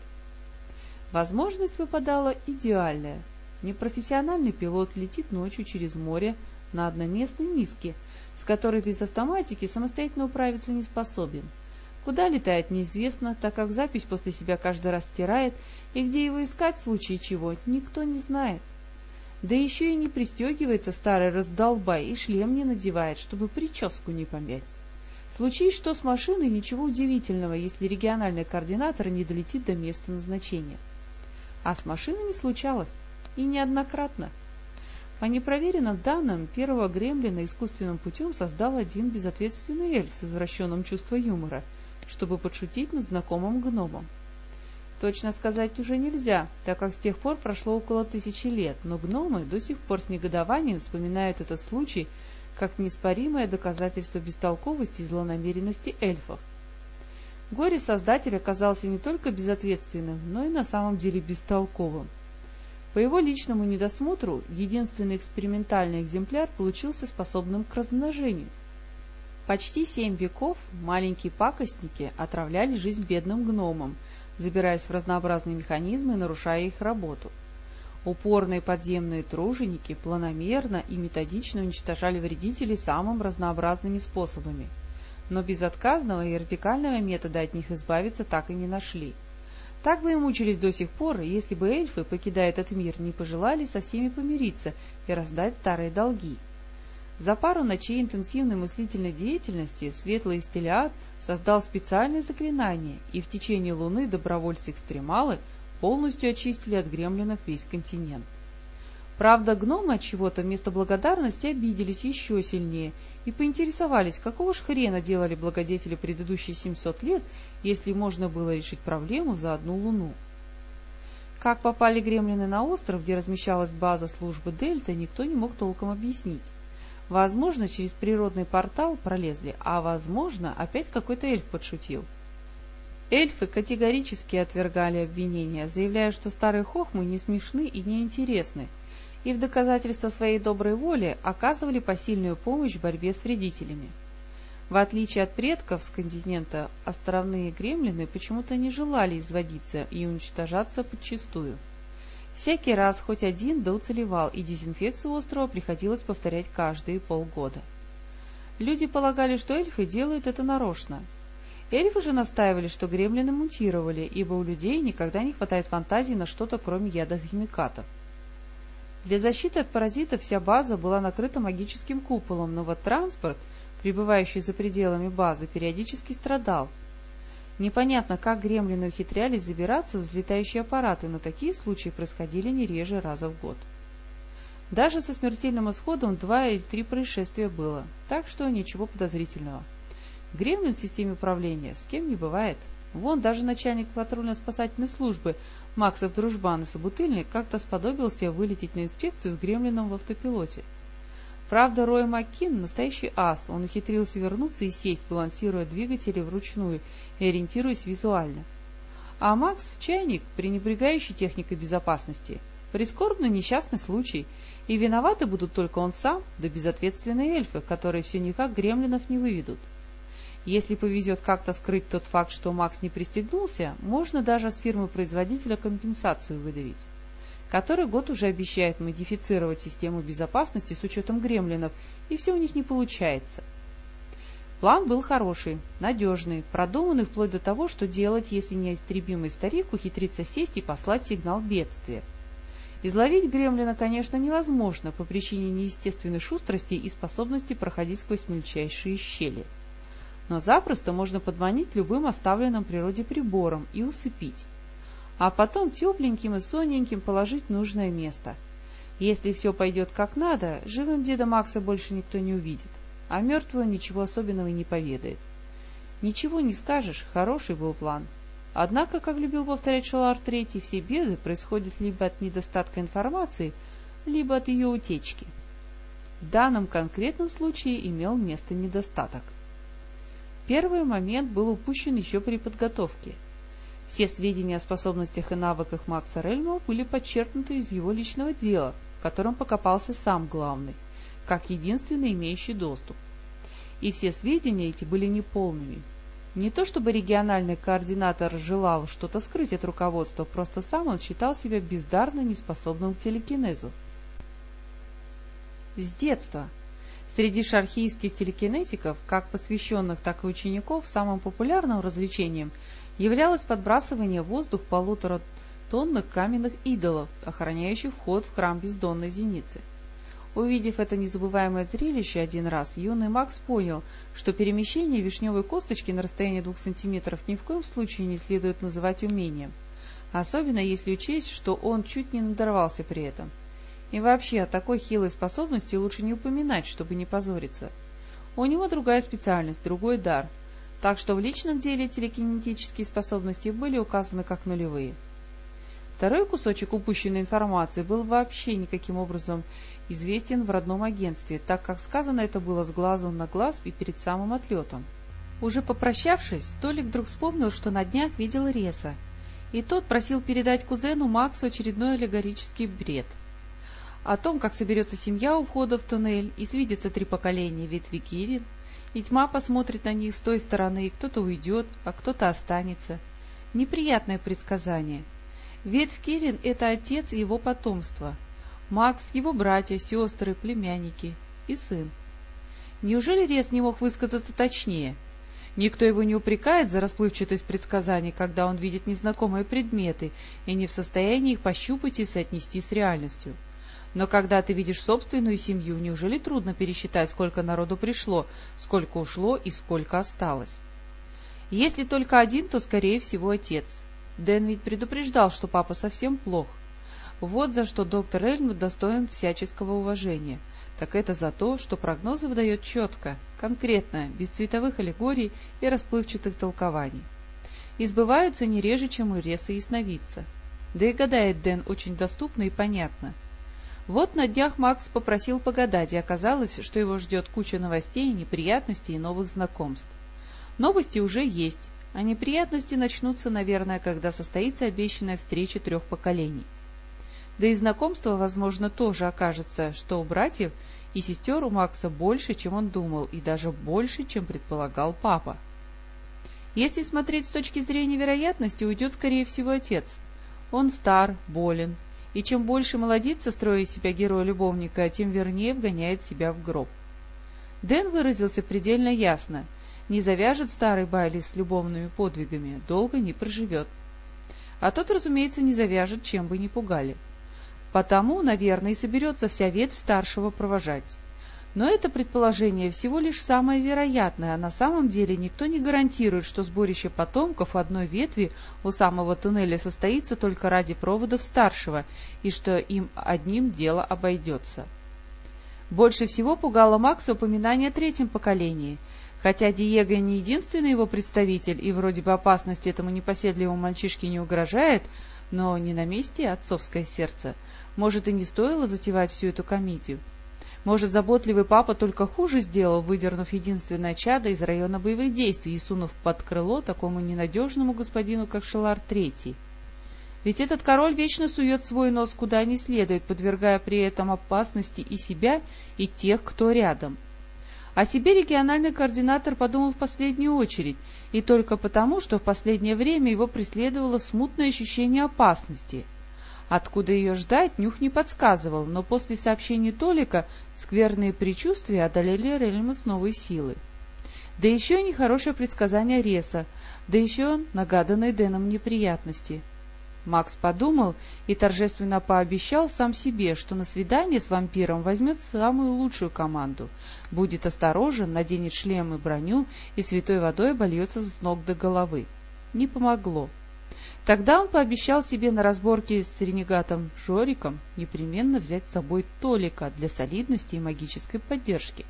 S1: Возможность выпадала идеальная. Непрофессиональный пилот летит ночью через море на одноместной миске, с которой без автоматики самостоятельно управиться не способен. Куда летает неизвестно, так как запись после себя каждый раз стирает, и где его искать в случае чего, никто не знает. Да еще и не пристегивается старый раздолбай и шлем не надевает, чтобы прическу не помять. Случись что с машиной, ничего удивительного, если региональный координатор не долетит до места назначения. А с машинами случалось. И неоднократно. По непроверенным данным, первого гремлина искусственным путем создал один безответственный эльф с извращенным чувством юмора, чтобы подшутить над знакомым гномом. Точно сказать уже нельзя, так как с тех пор прошло около тысячи лет, но гномы до сих пор с негодованием вспоминают этот случай как неспоримое доказательство бестолковости и злонамеренности эльфов. Горе-создатель оказался не только безответственным, но и на самом деле бестолковым. По его личному недосмотру, единственный экспериментальный экземпляр получился способным к размножению. Почти семь веков маленькие пакостники отравляли жизнь бедным гномам, забираясь в разнообразные механизмы и нарушая их работу. Упорные подземные труженики планомерно и методично уничтожали вредителей самым разнообразными способами, но безотказного и радикального метода от них избавиться так и не нашли – так бы и мучились до сих пор, если бы эльфы, покидая этот мир, не пожелали со всеми помириться и раздать старые долги. За пару ночей интенсивной мыслительной деятельности Светлый Стелиад создал специальное заклинание, и в течение Луны добровольцы-экстремалы полностью очистили от гремлинов весь континент. Правда, гномы от чего-то вместо благодарности обиделись еще сильнее и поинтересовались, какого ж хрена делали благодетели предыдущие 700 лет, если можно было решить проблему за одну луну. Как попали гремлины на остров, где размещалась база службы Дельта, никто не мог толком объяснить. Возможно, через природный портал пролезли, а возможно, опять какой-то эльф подшутил. Эльфы категорически отвергали обвинения, заявляя, что старые хохмы не смешны и неинтересны, и в доказательство своей доброй воли оказывали посильную помощь в борьбе с вредителями. В отличие от предков с континента, островные гремлины почему-то не желали изводиться и уничтожаться подчистую. Всякий раз хоть один да уцелевал, и дезинфекцию острова приходилось повторять каждые полгода. Люди полагали, что эльфы делают это нарочно. Эльфы же настаивали, что гремлины мутировали, ибо у людей никогда не хватает фантазии на что-то, кроме ядов химикатов. Для защиты от паразитов вся база была накрыта магическим куполом, но вот транспорт, пребывающий за пределами базы, периодически страдал. Непонятно, как гремлины ухитрялись забираться в взлетающие аппараты, но такие случаи происходили не реже раза в год. Даже со смертельным исходом два или три происшествия было, так что ничего подозрительного. Гремлин в системе управления с кем не бывает. Вон даже начальник патрульно-спасательной службы Максов дружбан и собутыльник как-то сподобился вылететь на инспекцию с гремлином в автопилоте. Правда, Рой Маккин — настоящий ас, он ухитрился вернуться и сесть, балансируя двигатели вручную и ориентируясь визуально. А Макс — чайник, пренебрегающий техникой безопасности. Прискорбно несчастный случай, и виноваты будут только он сам, да безответственные эльфы, которые все никак гремлинов не выведут. Если повезет как-то скрыть тот факт, что Макс не пристегнулся, можно даже с фирмы-производителя компенсацию выдавить. Который год уже обещает модифицировать систему безопасности с учетом гремлинов, и все у них не получается. План был хороший, надежный, продуманный вплоть до того, что делать, если неистребимый старик ухитрится сесть и послать сигнал бедствия. Изловить гремлина, конечно, невозможно по причине неестественной шустрости и способности проходить сквозь мельчайшие щели но запросто можно подманить любым оставленным природе прибором и усыпить, а потом тепленьким и сонненьким положить в нужное место. Если все пойдет как надо, живым деда Макса больше никто не увидит, а мертвого ничего особенного не поведает. Ничего не скажешь, хороший был план. Однако, как любил повторять Шалар Третий, все беды происходят либо от недостатка информации, либо от ее утечки. В данном конкретном случае имел место недостаток – Первый момент был упущен еще при подготовке. Все сведения о способностях и навыках Макса Рельма были подчеркнуты из его личного дела, в котором покопался сам главный, как единственный имеющий доступ. И все сведения эти были неполными. Не то чтобы региональный координатор желал что-то скрыть от руководства, просто сам он считал себя бездарно неспособным к телекинезу. С детства Среди шархийских телекинетиков, как посвященных, так и учеников, самым популярным развлечением являлось подбрасывание в воздух полутора тонных каменных идолов, охраняющих вход в храм бездонной зеницы. Увидев это незабываемое зрелище один раз, юный Макс понял, что перемещение вишневой косточки на расстоянии двух сантиметров ни в коем случае не следует называть умением, особенно если учесть, что он чуть не надорвался при этом. И вообще, о такой хилой способности лучше не упоминать, чтобы не позориться. У него другая специальность, другой дар, так что в личном деле телекинетические способности были указаны как нулевые. Второй кусочек упущенной информации был вообще никаким образом известен в родном агентстве, так как сказано это было с глазу на глаз и перед самым отлетом. Уже попрощавшись, Толик вдруг вспомнил, что на днях видел Реза, и тот просил передать кузену Максу очередной аллегорический бред – о том, как соберется семья у входа в туннель, и свидятся три поколения ветви Кирин, и тьма посмотрит на них с той стороны, и кто-то уйдет, а кто-то останется. Неприятное предсказание. Ветвь Кирин — это отец и его потомство. Макс, его братья, сестры, племянники и сын. Неужели Рез не мог высказаться точнее? Никто его не упрекает за расплывчатость предсказаний, когда он видит незнакомые предметы и не в состоянии их пощупать и соотнести с реальностью. Но когда ты видишь собственную семью, неужели трудно пересчитать, сколько народу пришло, сколько ушло и сколько осталось? Если только один, то, скорее всего, отец. Дэн ведь предупреждал, что папа совсем плох. Вот за что доктор Эльмут достоин всяческого уважения. Так это за то, что прогнозы выдает четко, конкретно, без цветовых аллегорий и расплывчатых толкований. И сбываются не реже, чем у Реса и сновидца. Да и гадает Дэн очень доступно и понятно. Вот на днях Макс попросил погадать, и оказалось, что его ждет куча новостей, неприятностей и новых знакомств. Новости уже есть, а неприятности начнутся, наверное, когда состоится обещанная встреча трех поколений. Да и знакомство, возможно, тоже окажется, что у братьев и сестер у Макса больше, чем он думал, и даже больше, чем предполагал папа. Если смотреть с точки зрения вероятности, уйдет, скорее всего, отец. Он стар, болен, и чем больше молодится, строя себя героя-любовника, тем вернее вгоняет себя в гроб. Дэн выразился предельно ясно. Не завяжет старый Байли с любовными подвигами, долго не проживет. А тот, разумеется, не завяжет, чем бы ни пугали. Потому, наверное, и соберется вся ветвь старшего провожать. Но это предположение всего лишь самое вероятное, а на самом деле никто не гарантирует, что сборище потомков одной ветви у самого туннеля состоится только ради проводов старшего, и что им одним дело обойдется. Больше всего пугало Макса упоминание о третьем поколении. Хотя Диего не единственный его представитель, и вроде бы опасности этому непоседливому мальчишке не угрожает, но не на месте отцовское сердце. Может, и не стоило затевать всю эту комедию. Может, заботливый папа только хуже сделал, выдернув единственное чадо из района боевых действий и сунув под крыло такому ненадежному господину, как Шелар Третий. Ведь этот король вечно сует свой нос куда не следует, подвергая при этом опасности и себя, и тех, кто рядом. О себе региональный координатор подумал в последнюю очередь, и только потому, что в последнее время его преследовало смутное ощущение опасности — Откуда ее ждать, Нюх не подсказывал, но после сообщения Толика скверные предчувствия одолели Рельма с новой силой. Да еще и нехорошее предсказание Реса, да еще нагаданные Дэном неприятности. Макс подумал и торжественно пообещал сам себе, что на свидание с вампиром возьмет самую лучшую команду, будет осторожен, наденет шлем и броню и святой водой обольется с ног до головы. Не помогло. Тогда он пообещал себе на разборке с ренегатом Жориком непременно взять с собой Толика для солидности и магической поддержки.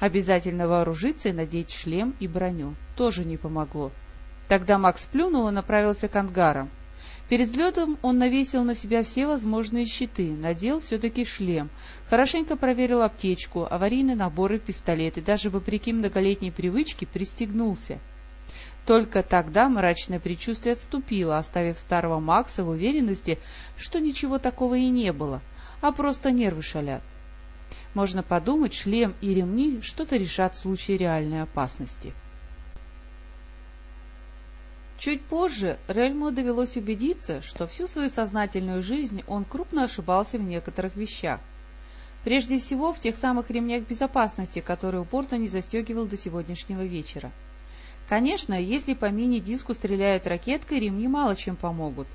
S1: Обязательно вооружиться и надеть шлем и броню. Тоже не помогло. Тогда Макс плюнул и направился к ангарам. Перед взлетом он навесил на себя все возможные щиты, надел все-таки шлем, хорошенько проверил аптечку, аварийный набор и пистолет, и даже вопреки многолетней привычке пристегнулся — только тогда мрачное предчувствие отступило, оставив старого Макса в уверенности, что ничего такого и не было, а просто нервы шалят. Можно подумать, шлем и ремни что-то решат в случае реальной опасности. Чуть позже Рельму довелось убедиться, что всю свою сознательную жизнь он крупно ошибался в некоторых вещах. Прежде всего в тех самых ремнях безопасности, которые упорно не застегивал до сегодняшнего вечера. Конечно, если по мини-диску стреляют ракеткой, ремни мало чем помогут.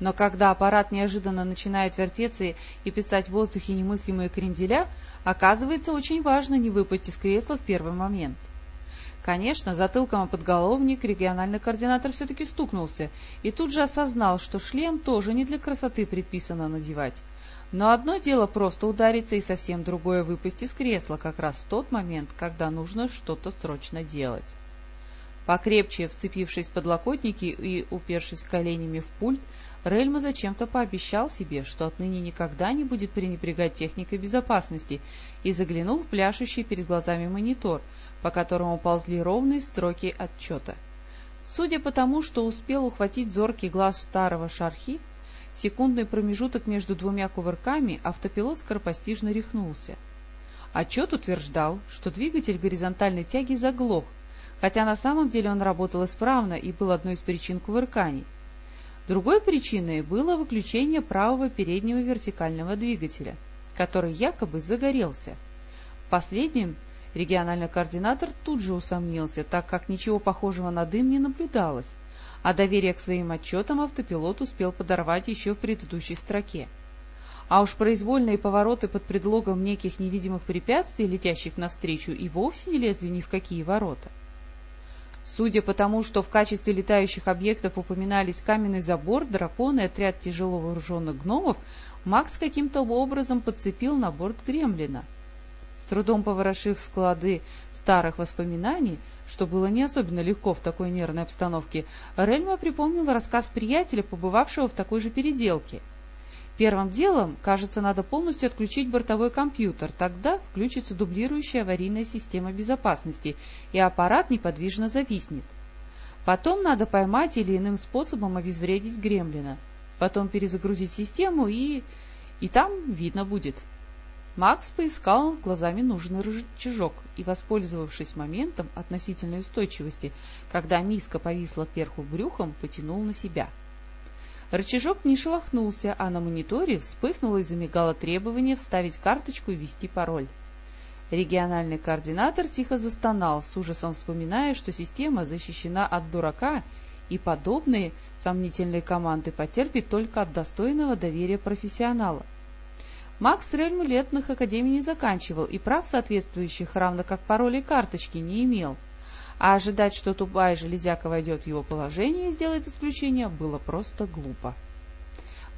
S1: Но когда аппарат неожиданно начинает вертеться и писать в воздухе немыслимые кренделя, оказывается очень важно не выпасть из кресла в первый момент. Конечно, затылком о подголовник региональный координатор все-таки стукнулся и тут же осознал, что шлем тоже не для красоты предписано надевать. Но одно дело просто удариться и совсем другое выпасть из кресла как раз в тот момент, когда нужно что-то срочно делать. Покрепче вцепившись в подлокотники и упершись коленями в пульт, Рельма зачем-то пообещал себе, что отныне никогда не будет пренебрегать техникой безопасности, и заглянул в пляшущий перед глазами монитор, по которому ползли ровные строки отчета. Судя по тому, что успел ухватить зоркий глаз старого шархи, секундный промежуток между двумя кувырками автопилот скоропостижно рехнулся. Отчет утверждал, что двигатель горизонтальной тяги заглох, хотя на самом деле он работал исправно и был одной из причин кувырканий. Другой причиной было выключение правого переднего вертикального двигателя, который якобы загорелся. Последним региональный координатор тут же усомнился, так как ничего похожего на дым не наблюдалось, а доверие к своим отчетам автопилот успел подорвать еще в предыдущей строке. А уж произвольные повороты под предлогом неких невидимых препятствий, летящих навстречу, и вовсе не лезли ни в какие ворота. Судя по тому, что в качестве летающих объектов упоминались каменный забор, дракон и отряд тяжело вооруженных гномов, Макс каким-то образом подцепил на борт гремлина. С трудом поворошив склады старых воспоминаний, что было не особенно легко в такой нервной обстановке, Рельма припомнил рассказ приятеля, побывавшего в такой же переделке. Первым делом, кажется, надо полностью отключить бортовой компьютер, тогда включится дублирующая аварийная система безопасности, и аппарат неподвижно зависнет. Потом надо поймать или иным способом обезвредить гремлина. Потом перезагрузить систему и... и там видно будет. Макс поискал глазами нужный рычажок и, воспользовавшись моментом относительной устойчивости, когда миска повисла кверху брюхом, потянул на себя. Рычажок не шелохнулся, а на мониторе вспыхнуло и замигало требование вставить карточку и ввести пароль. Региональный координатор тихо застонал, с ужасом вспоминая, что система защищена от дурака, и подобные сомнительные команды потерпит только от достойного доверия профессионала. Макс Рельм летных академий не заканчивал и прав соответствующих, равно как паролей карточки, не имел. А ожидать, что тупая железяка войдет в его положение и сделает исключение, было просто глупо.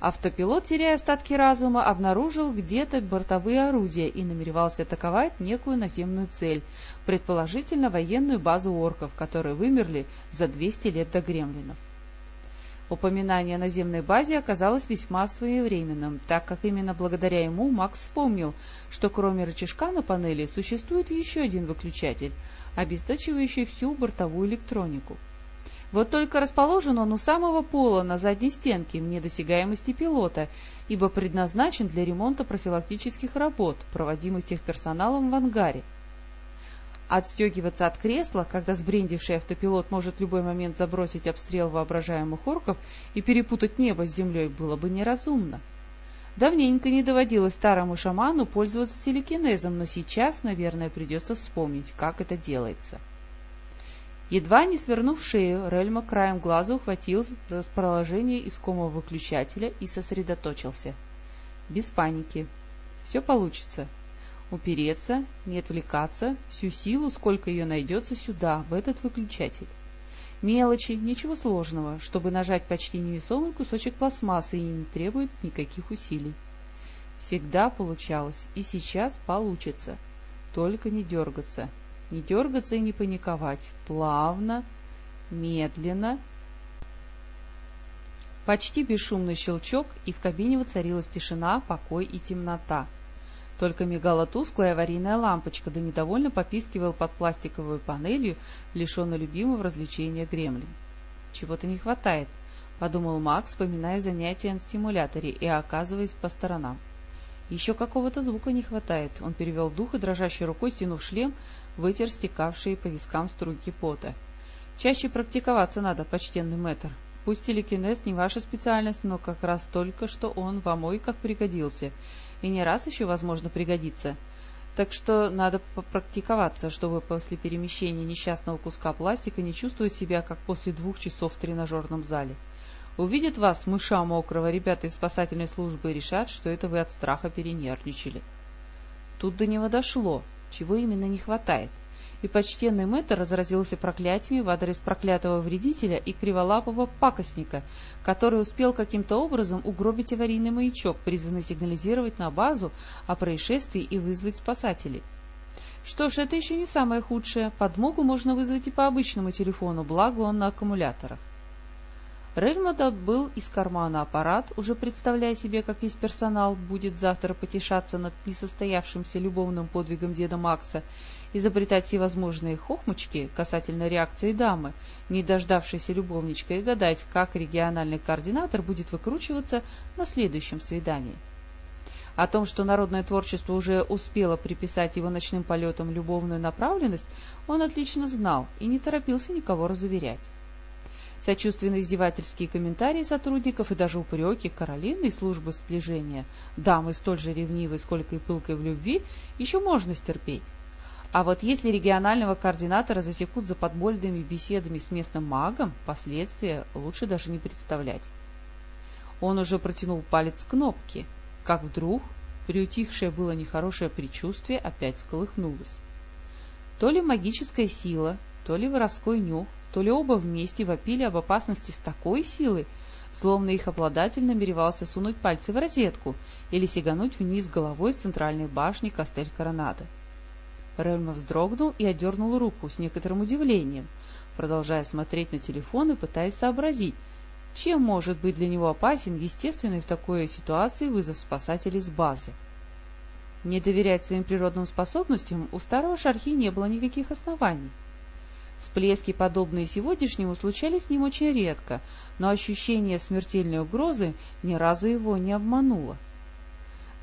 S1: Автопилот, теряя остатки разума, обнаружил где-то бортовые орудия и намеревался атаковать некую наземную цель, предположительно военную базу орков, которые вымерли за 200 лет до гремлинов. Упоминание о наземной базе оказалось весьма своевременным, так как именно благодаря ему Макс вспомнил, что кроме рычажка на панели существует еще один выключатель, обесточивающий всю бортовую электронику. Вот только расположен он у самого пола на задней стенке в недосягаемости пилота, ибо предназначен для ремонта профилактических работ, проводимых техперсоналом в ангаре. Отстегиваться от кресла, когда сбрендивший автопилот может в любой момент забросить обстрел воображаемых орков и перепутать небо с землей, было бы неразумно. Давненько не доводилось старому шаману пользоваться телекинезом, но сейчас, наверное, придется вспомнить, как это делается. Едва не свернув шею, Рельма краем глаза ухватил расположение искомого выключателя и сосредоточился. Без паники. Все получится. Упереться, не отвлекаться, всю силу, сколько ее найдется, сюда, в этот выключатель. Мелочи, ничего сложного, чтобы нажать почти невесомый кусочек пластмассы и не требует никаких усилий. Всегда получалось, и сейчас получится. Только не дергаться, не дергаться и не паниковать. Плавно, медленно. Почти бесшумный щелчок, и в кабине воцарилась тишина, покой и темнота. Только мигала тусклая аварийная лампочка, да недовольно попискивал под пластиковой панелью, лишенный любимого развлечения гремлин. «Чего-то не хватает», — подумал Макс, вспоминая занятия на стимуляторе и оказываясь по сторонам. «Еще какого-то звука не хватает». Он перевел дух и, дрожащей рукой, стянув шлем, вытер стекавшие по вискам струйки пота. «Чаще практиковаться надо, почтенный мэтр. Пусть телекинез не ваша специальность, но как раз только что он вам как пригодился, и не раз еще, возможно, пригодится. Так что надо попрактиковаться, чтобы после перемещения несчастного куска пластика не чувствовать себя, как после двух часов в тренажерном зале. Увидят вас, мыша мокрого, ребята из спасательной службы, решат, что это вы от страха перенервничали. Тут до него дошло чего именно не хватает, и почтенный мэтр разразился проклятиями в адрес проклятого вредителя и криволапого пакостника, который успел каким-то образом угробить аварийный маячок, призванный сигнализировать на базу о происшествии и вызвать спасателей. Что ж, это еще не самое худшее. Подмогу можно вызвать и по обычному телефону, благо он на аккумуляторах. Рельма был из кармана аппарат, уже представляя себе, как весь персонал будет завтра потешаться над несостоявшимся любовным подвигом деда Макса, изобретать всевозможные хохмочки касательно реакции дамы, не дождавшейся любовничка, и гадать, как региональный координатор будет выкручиваться на следующем свидании. О том, что народное творчество уже успело приписать его ночным полетам любовную направленность, он отлично знал и не торопился никого разуверять. Сочувственные издевательские комментарии сотрудников и даже упреки Каролины и службы слежения, дамы столь же ревнивой, сколько и пылкой в любви, еще можно стерпеть. А вот если регионального координатора засекут за подбольными беседами с местным магом, последствия лучше даже не представлять. Он уже протянул палец к кнопке, как вдруг приутихшее было нехорошее предчувствие опять сколыхнулось. То ли магическая сила, то ли воровской нюх то ли оба вместе вопили об опасности с такой силой, словно их обладатель намеревался сунуть пальцы в розетку или сигануть вниз головой с центральной башни Кастель-Коронада. Рельма вздрогнул и отдернул руку с некоторым удивлением, продолжая смотреть на телефон и пытаясь сообразить, чем может быть для него опасен естественный в такой ситуации вызов спасателей с базы. Не доверять своим природным способностям у старого шархи не было никаких оснований. Всплески, подобные сегодняшнему, случались с ним очень редко, но ощущение смертельной угрозы ни разу его не обмануло.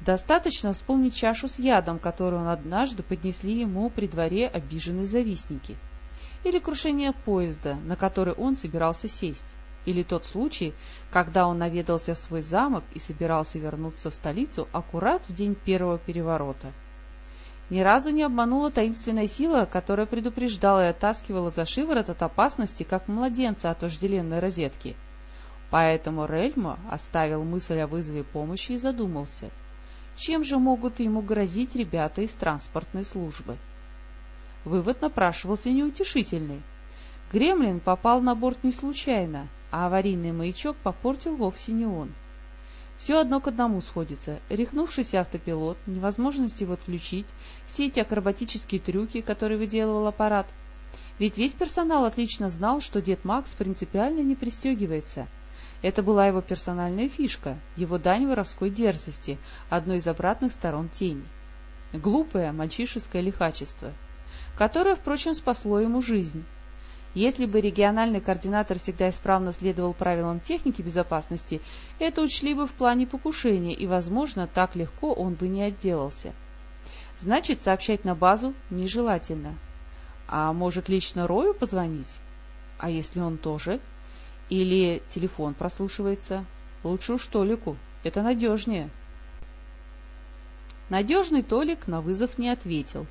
S1: Достаточно вспомнить чашу с ядом, которую однажды поднесли ему при дворе обиженные завистники, или крушение поезда, на который он собирался сесть, или тот случай, когда он наведался в свой замок и собирался вернуться в столицу аккурат в день первого переворота – ни разу не обманула таинственная сила, которая предупреждала и оттаскивала за шиворот от опасности, как младенца от вожделенной розетки. Поэтому Рельмо оставил мысль о вызове помощи и задумался, чем же могут ему грозить ребята из транспортной службы. Вывод напрашивался неутешительный. Гремлин попал на борт не случайно, а аварийный маячок попортил вовсе не он. — все одно к одному сходится. Рехнувшийся автопилот, невозможность его отключить, все эти акробатические трюки, которые выделывал аппарат. Ведь весь персонал отлично знал, что дед Макс принципиально не пристегивается. Это была его персональная фишка, его дань воровской дерзости, одной из обратных сторон тени. Глупое мальчишеское лихачество, которое, впрочем, спасло ему жизнь. Если бы региональный координатор всегда исправно следовал правилам техники безопасности, это учли бы в плане покушения, и, возможно, так легко он бы не отделался. Значит, сообщать на базу нежелательно. А может, лично Рою позвонить? А если он тоже? Или телефон прослушивается? Лучше уж Толику, это надежнее. Надежный Толик на вызов не ответил.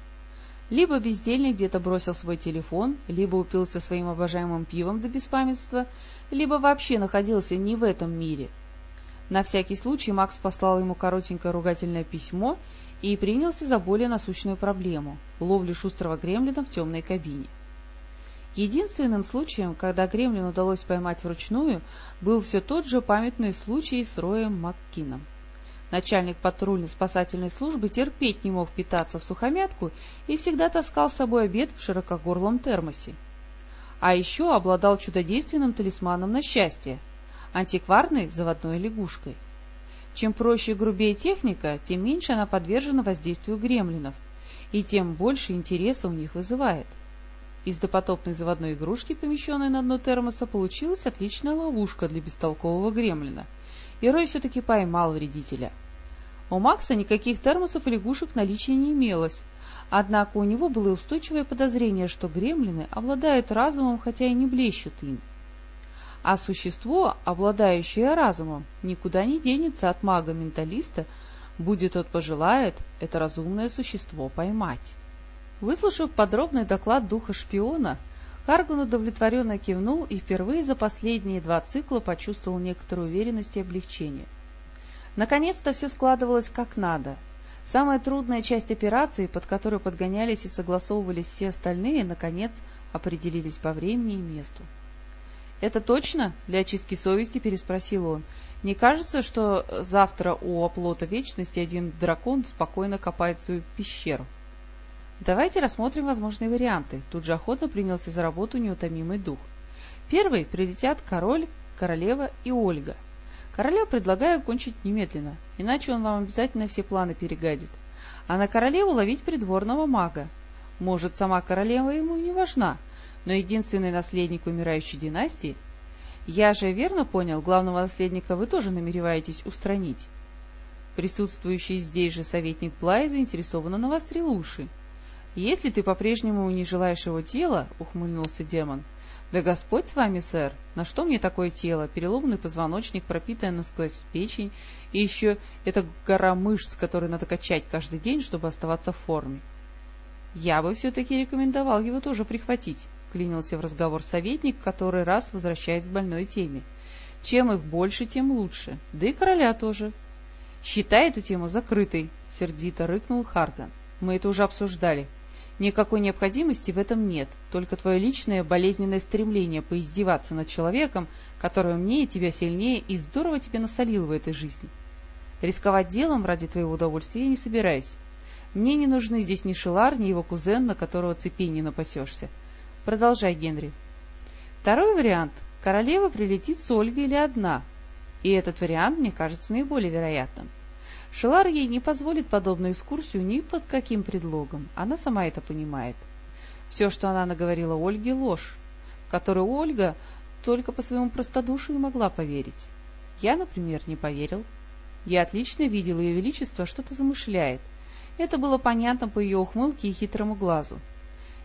S1: Либо бездельник где-то бросил свой телефон, либо упился своим обожаемым пивом до беспамятства, либо вообще находился не в этом мире. На всякий случай Макс послал ему коротенькое ругательное письмо и принялся за более насущную проблему – ловлю шустрого гремлина в темной кабине. Единственным случаем, когда гремлин удалось поймать вручную, был все тот же памятный случай с Роем Маккином. Начальник патрульно-спасательной службы терпеть не мог питаться в сухомятку и всегда таскал с собой обед в широкогорлом термосе. А еще обладал чудодейственным талисманом на счастье – антикварной заводной лягушкой. Чем проще и грубее техника, тем меньше она подвержена воздействию гремлинов, и тем больше интереса у них вызывает. Из допотопной заводной игрушки, помещенной на дно термоса, получилась отличная ловушка для бестолкового гремлина, и Рой все-таки поймал вредителя – у Макса никаких термосов и лягушек в наличии не имелось, однако у него было устойчивое подозрение, что гремлины обладают разумом, хотя и не блещут им. А существо, обладающее разумом, никуда не денется от мага-менталиста, будет тот пожелает это разумное существо поймать. Выслушав подробный доклад духа шпиона, Харган удовлетворенно кивнул и впервые за последние два цикла почувствовал некоторую уверенность и облегчение. Наконец-то все складывалось как надо. Самая трудная часть операции, под которую подгонялись и согласовывались все остальные, наконец определились по времени и месту. «Это точно?» — для очистки совести переспросил он. «Не кажется, что завтра у оплота Вечности один дракон спокойно копает свою пещеру?» «Давайте рассмотрим возможные варианты», — тут же охотно принялся за работу неутомимый дух. Первый прилетят король, королева и Ольга. Короля предлагаю кончить немедленно, иначе он вам обязательно все планы перегадит. А на королеву ловить придворного мага. Может, сама королева ему не важна, но единственный наследник умирающей династии... Я же верно понял, главного наследника вы тоже намереваетесь устранить. Присутствующий здесь же советник Блай заинтересованно навострил уши. «Если ты по-прежнему не желаешь его тела, — ухмыльнулся демон, «Да Господь с вами, сэр! На что мне такое тело? Переломанный позвоночник, пропитая насквозь печень, и еще эта гора мышц, которую надо качать каждый день, чтобы оставаться в форме». «Я бы все-таки рекомендовал его тоже прихватить», — клинился в разговор советник, который раз возвращаясь к больной теме. «Чем их больше, тем лучше. Да и короля тоже». «Считай эту тему закрытой», — сердито рыкнул Харган. «Мы это уже обсуждали. Никакой необходимости в этом нет, только твое личное болезненное стремление поиздеваться над человеком, который умнее тебя сильнее и здорово тебе насолил в этой жизни. Рисковать делом ради твоего удовольствия я не собираюсь. Мне не нужны здесь ни Шелар, ни его кузен, на которого цепей не напасешься. Продолжай, Генри. Второй вариант. Королева прилетит с Ольгой или одна. И этот вариант мне кажется наиболее вероятным. Шелар ей не позволит подобную экскурсию ни под каким предлогом. Она сама это понимает. Все, что она наговорила Ольге, ложь, в которую Ольга только по своему простодушию могла поверить. Я, например, не поверил. Я отлично видел ее величество что-то замышляет. Это было понятно по ее ухмылке и хитрому глазу.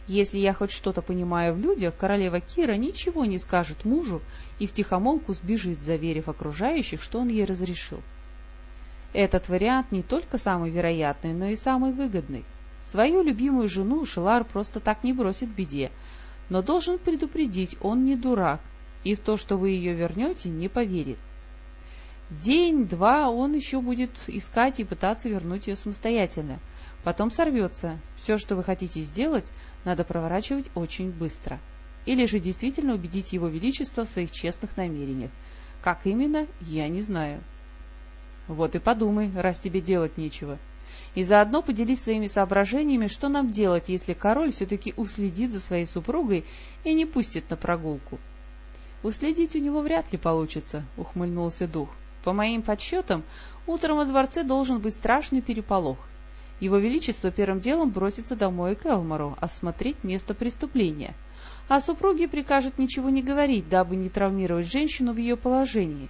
S1: Если я хоть что-то понимаю в людях, королева Кира ничего не скажет мужу и втихомолку сбежит, заверив окружающих, что он ей разрешил. Этот вариант не только самый вероятный, но и самый выгодный. Свою любимую жену Шелар просто так не бросит беде, но должен предупредить, он не дурак, и в то, что вы ее вернете, не поверит. День-два он еще будет искать и пытаться вернуть ее самостоятельно. Потом сорвется. Все, что вы хотите сделать, надо проворачивать очень быстро. Или же действительно убедить его величество в своих честных намерениях. Как именно, я не знаю. Вот и подумай, раз тебе делать нечего. И заодно поделись своими соображениями, что нам делать, если король все-таки уследит за своей супругой и не пустит на прогулку. Уследить у него вряд ли получится, ухмыльнулся дух. По моим подсчетам, утром во дворце должен быть страшный переполох. Его Величество первым делом бросится домой к Элмору, осмотреть место преступления, а супруге прикажет ничего не говорить, дабы не травмировать женщину в ее положении.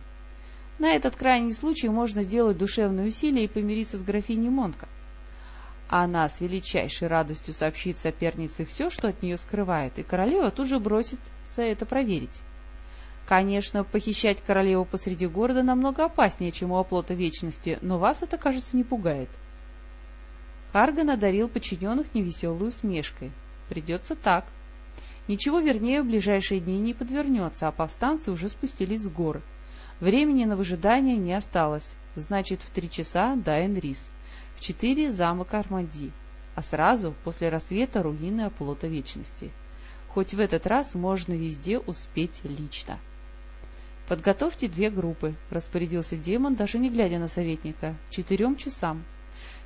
S1: На этот крайний случай можно сделать душевное усилие и помириться с графиней Монко. Она с величайшей радостью сообщит сопернице все, что от нее скрывает, и королева тут же бросится это проверить. Конечно, похищать королеву посреди города намного опаснее, чем у оплота вечности, но вас это, кажется, не пугает. Харган одарил подчиненных невеселой усмешкой. Придется так. Ничего вернее в ближайшие дни не подвернется, а повстанцы уже спустились с гор. Времени на выжидание не осталось. Значит, в три часа до Энрис. В четыре замок Арманди. А сразу, после рассвета, руины оплота вечности. Хоть в этот раз можно везде успеть лично. «Подготовьте две группы», — распорядился демон, даже не глядя на советника, — «четырем часам.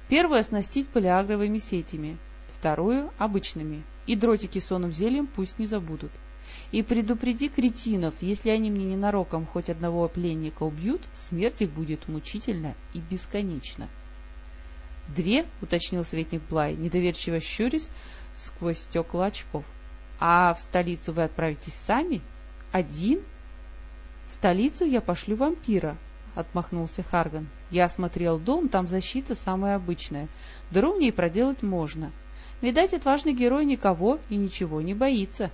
S1: Первую оснастить полиагровыми сетями, вторую — обычными, и дротики сонным зельем пусть не забудут. И предупреди кретинов, если они мне ненароком хоть одного пленника убьют, смерть их будет мучительно и бесконечно. «Две?» — уточнил советник Блай, недоверчиво щурясь сквозь стекла очков. «А в столицу вы отправитесь сами? Один?» «В столицу я пошлю вампира», — отмахнулся Харган. «Я осмотрел дом, там защита самая обычная. Дыру в ней проделать можно. Видать, отважный герой никого и ничего не боится»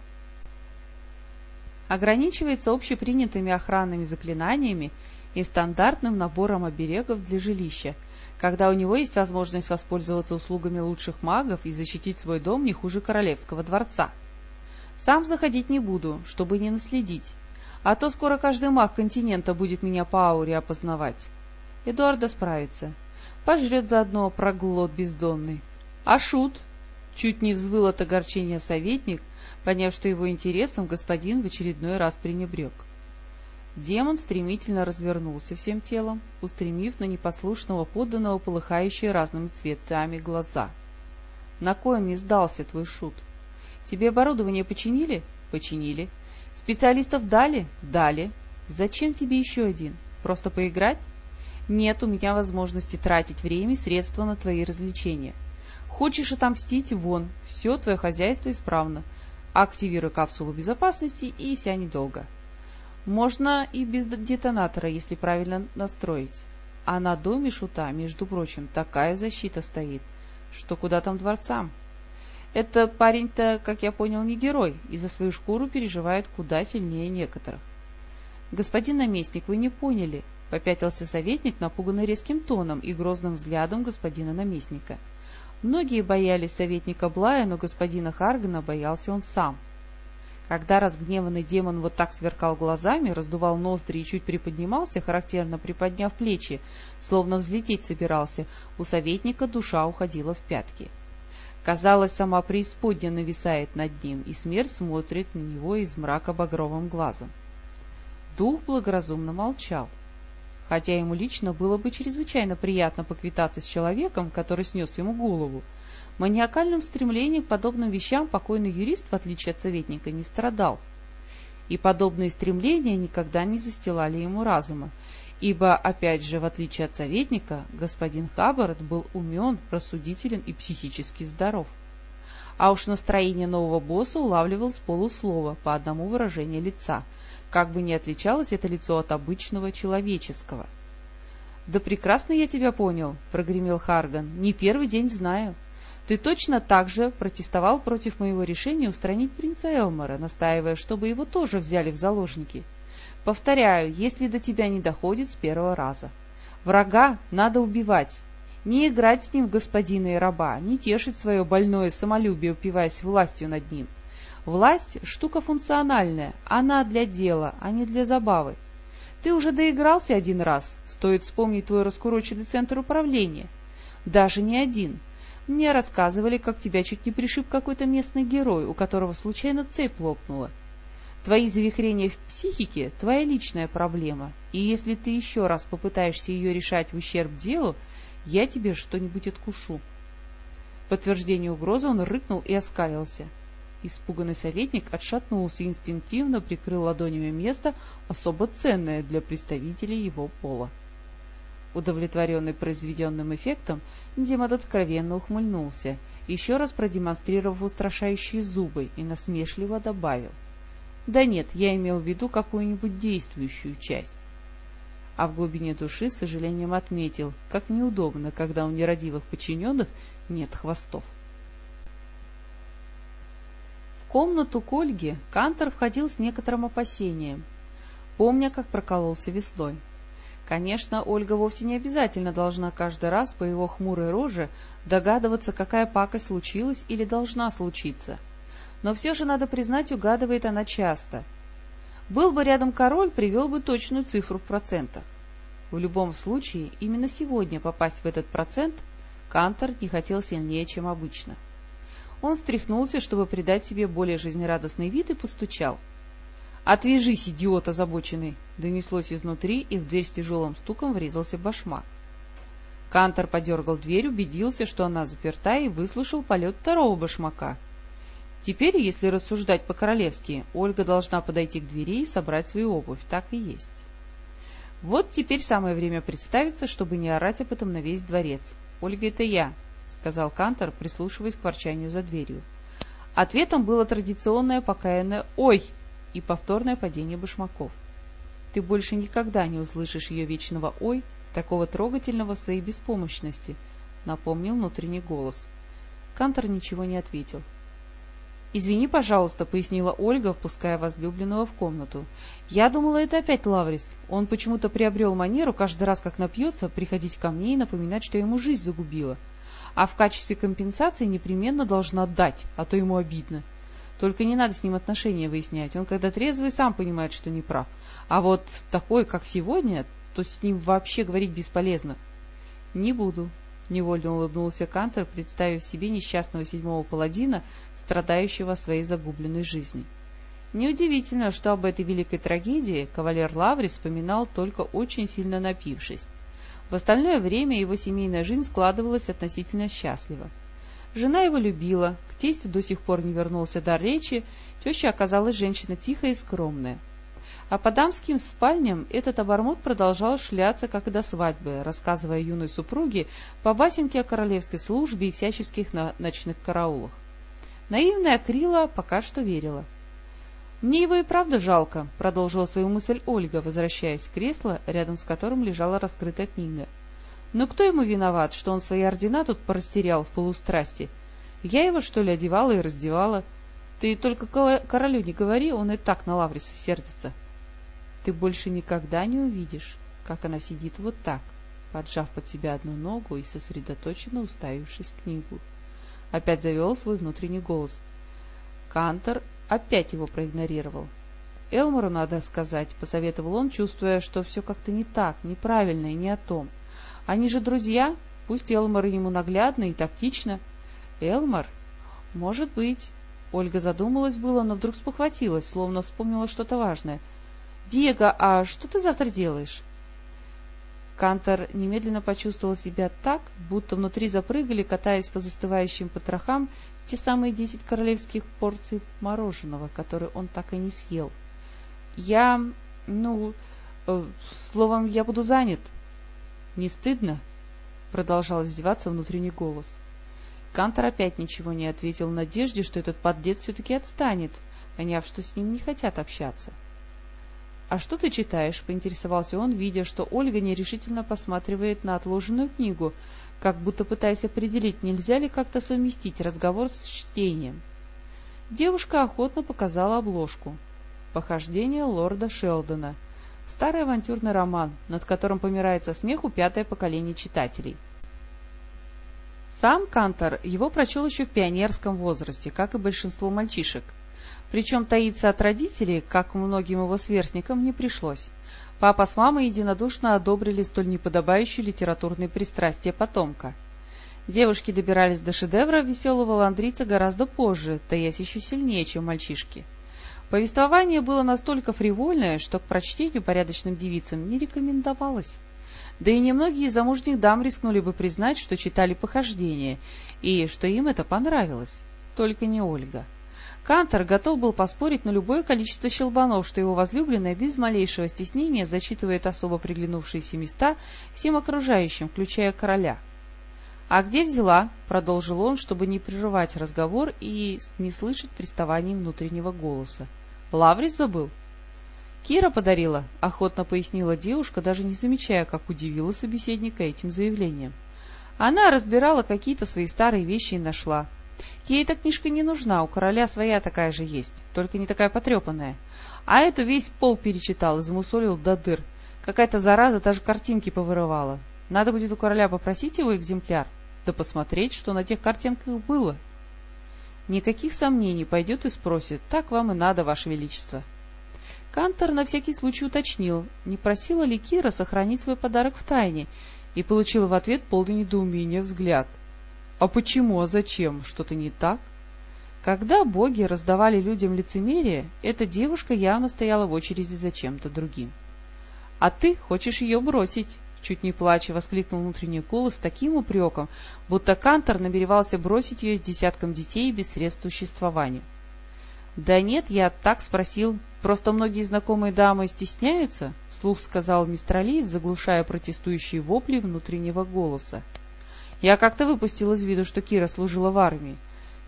S1: ограничивается общепринятыми охранными заклинаниями и стандартным набором оберегов для жилища, когда у него есть возможность воспользоваться услугами лучших магов и защитить свой дом не хуже королевского дворца. Сам заходить не буду, чтобы не наследить, а то скоро каждый маг континента будет меня по ауре опознавать. Эдуарда справится. Пожрет заодно проглот бездонный. А шут? Чуть не взвыл от огорчения советник, поняв, что его интересом господин в очередной раз пренебрег. Демон стремительно развернулся всем телом, устремив на непослушного подданного полыхающие разными цветами глаза. «На кой не сдался, твой шут? Тебе оборудование починили? Починили. Специалистов дали? Дали. Зачем тебе еще один? Просто поиграть? Нет у меня возможности тратить время и средства на твои развлечения. Хочешь отомстить? Вон, все твое хозяйство исправно. Активируй капсулу безопасности и вся недолго. Можно и без детонатора, если правильно настроить. А на доме шута, между прочим, такая защита стоит, что куда там дворцам. Это парень-то, как я понял, не герой, и за свою шкуру переживает куда сильнее некоторых. «Господин наместник, вы не поняли», — попятился советник, напуганный резким тоном и грозным взглядом господина наместника. Многие боялись советника Блая, но господина Харгана боялся он сам. Когда разгневанный демон вот так сверкал глазами, раздувал ноздри и чуть приподнимался, характерно приподняв плечи, словно взлететь собирался, у советника душа уходила в пятки. Казалось, сама преисподня нависает над ним, и смерть смотрит на него из мрака багровым глазом. Дух благоразумно молчал, хотя ему лично было бы чрезвычайно приятно поквитаться с человеком, который снес ему голову. Маниакальным стремлением к подобным вещам покойный юрист, в отличие от советника, не страдал. И подобные стремления никогда не застилали ему разума, ибо, опять же, в отличие от советника, господин Хаббард был умен, рассудителен и психически здоров. А уж настроение нового босса улавливал с полуслова по одному выражению лица, как бы ни отличалось это лицо от обычного человеческого. «Да прекрасно я тебя понял», — прогремел Харган, — «не первый день знаю. Ты точно так же протестовал против моего решения устранить принца Элмора, настаивая, чтобы его тоже взяли в заложники». Повторяю, если до тебя не доходит с первого раза. Врага надо убивать. Не играть с ним в господина и раба, не тешить свое больное самолюбие, упиваясь властью над ним. Власть — штука функциональная, она для дела, а не для забавы. Ты уже доигрался один раз, стоит вспомнить твой раскуроченный центр управления. Даже не один. Мне рассказывали, как тебя чуть не пришиб какой-то местный герой, у которого случайно цепь лопнула. Твои завихрения в психике – твоя личная проблема, и если ты еще раз попытаешься ее решать в ущерб делу, я тебе что-нибудь откушу. В подтверждение угрозы он рыкнул и оскалился. Испуганный советник отшатнулся и инстинктивно прикрыл ладонями место, особо ценное для представителей его пола. Удовлетворенный произведенным эффектом, Демон откровенно ухмыльнулся, еще раз продемонстрировав устрашающие зубы и насмешливо добавил — да нет, я имел в виду какую-нибудь действующую часть. А в глубине души с сожалением отметил, как неудобно, когда у нерадивых подчиненных нет хвостов. Комнату к Ольге Кантор входил с некоторым опасением, помня, как прокололся веслой. Конечно, Ольга вовсе не обязательно должна каждый раз по его хмурой роже догадываться, какая пакость случилась или должна случиться — но все же, надо признать, угадывает она часто. Был бы рядом король, привел бы точную цифру в процентах. В любом случае, именно сегодня попасть в этот процент Кантор не хотел сильнее, чем обычно. Он встряхнулся, чтобы придать себе более жизнерадостный вид, и постучал. «Отвяжись, идиот озабоченный!» — донеслось изнутри, и в дверь с тяжелым стуком врезался башмак. Кантор подергал дверь, убедился, что она заперта, и выслушал полет второго башмака — Теперь, если рассуждать по-королевски, Ольга должна подойти к двери и собрать свою обувь. Так и есть. Вот теперь самое время представиться, чтобы не орать об этом на весь дворец. «Ольга, это я», — сказал Кантор, прислушиваясь к ворчанию за дверью. Ответом было традиционное покаянное «Ой!» и повторное падение башмаков. Ты больше никогда не услышишь ее вечного «Ой!», такого трогательного своей беспомощности, — напомнил внутренний голос. Кантор ничего не ответил. «Извини, пожалуйста», — пояснила Ольга, впуская возлюбленного в комнату. «Я думала, это опять Лаврис. Он почему-то приобрел манеру каждый раз, как напьется, приходить ко мне и напоминать, что ему жизнь загубила. А в качестве компенсации непременно должна отдать, а то ему обидно. Только не надо с ним отношения выяснять. Он, когда трезвый, сам понимает, что не прав. А вот такой, как сегодня, то с ним вообще говорить бесполезно». «Не буду», — невольно улыбнулся Кантер, представив себе несчастного седьмого паладина, страдающего своей загубленной жизни. Неудивительно, что об этой великой трагедии кавалер Лаври вспоминал только очень сильно напившись. В остальное время его семейная жизнь складывалась относительно счастливо. Жена его любила, к тестю до сих пор не вернулся дар речи, теща оказалась женщина тихая и скромная. А по дамским спальням этот обормот продолжал шляться, как и до свадьбы, рассказывая юной супруге по басенке о королевской службе и всяческих ночных караулах. Наивная Акрила пока что верила. «Мне его и правда жалко», — продолжила свою мысль Ольга, возвращаясь в кресло, рядом с которым лежала раскрытая книга. «Но кто ему виноват, что он свои ордена тут порастерял в полустрасти? Я его, что ли, одевала и раздевала? Ты только королю не говори, он и так на Лавриса сердится» ты больше никогда не увидишь, как она сидит вот так, поджав под себя одну ногу и сосредоточенно уставившись в книгу. Опять завел свой внутренний голос. Кантор опять его проигнорировал. Элмору надо сказать, посоветовал он, чувствуя, что все как-то не так, неправильно и не о том. Они же друзья, пусть Элмор ему наглядно и тактично. Элмар? Может быть. Ольга задумалась было, но вдруг спохватилась, словно вспомнила что-то важное. «Диего, а что ты завтра делаешь?» Кантор немедленно почувствовал себя так, будто внутри запрыгали, катаясь по застывающим потрохам, те самые десять королевских порций мороженого, которые он так и не съел. «Я... ну... Э, словом, я буду занят». «Не стыдно?» — продолжал издеваться внутренний голос. Кантор опять ничего не ответил надежде, что этот подлец все-таки отстанет, поняв, что с ним не хотят общаться. — А что ты читаешь? — поинтересовался он, видя, что Ольга нерешительно посматривает на отложенную книгу, как будто пытаясь определить, нельзя ли как-то совместить разговор с чтением. Девушка охотно показала обложку. «Похождение лорда Шелдона». Старый авантюрный роман, над которым помирает со смеху пятое поколение читателей — сам Кантор его прочел еще в пионерском возрасте, как и большинство мальчишек. Причем таиться от родителей, как многим его сверстникам, не пришлось. Папа с мамой единодушно одобрили столь неподобающие литературные пристрастия потомка. Девушки добирались до шедевра веселого ландрица гораздо позже, таясь еще сильнее, чем мальчишки. Повествование было настолько фривольное, что к прочтению порядочным девицам не рекомендовалось. Да и немногие из замужних дам рискнули бы признать, что читали похождение, и что им это понравилось. Только не Ольга. Кантор готов был поспорить на любое количество щелбанов, что его возлюбленная без малейшего стеснения зачитывает особо приглянувшиеся места всем окружающим, включая короля. «А где взяла?» — продолжил он, чтобы не прерывать разговор и не слышать приставаний внутреннего голоса. «Лаврис забыл?» Кира подарила, — охотно пояснила девушка, даже не замечая, как удивила собеседника этим заявлением. Она разбирала какие-то свои старые вещи и нашла. Ей эта книжка не нужна, у короля своя такая же есть, только не такая потрепанная. А эту весь пол перечитал и замусолил до дыр. Какая-то зараза даже картинки повырывала. Надо будет у короля попросить его экземпляр, да посмотреть, что на тех картинках было. Никаких сомнений, пойдет и спросит, так вам и надо, ваше величество. Кантор на всякий случай уточнил, не просила ли Кира сохранить свой подарок в тайне, и получил в ответ полный недоумения взгляд. А почему, а зачем? Что-то не так? Когда боги раздавали людям лицемерие, эта девушка явно стояла в очереди за чем-то другим. — А ты хочешь ее бросить? — чуть не плача воскликнул внутренний голос с таким упреком, будто Кантор намеревался бросить ее с десятком детей без средств существования. — Да нет, я так спросил, Просто многие знакомые дамы стесняются, — вслух сказал мистер Алиец, заглушая протестующие вопли внутреннего голоса. Я как-то выпустил из виду, что Кира служила в армии.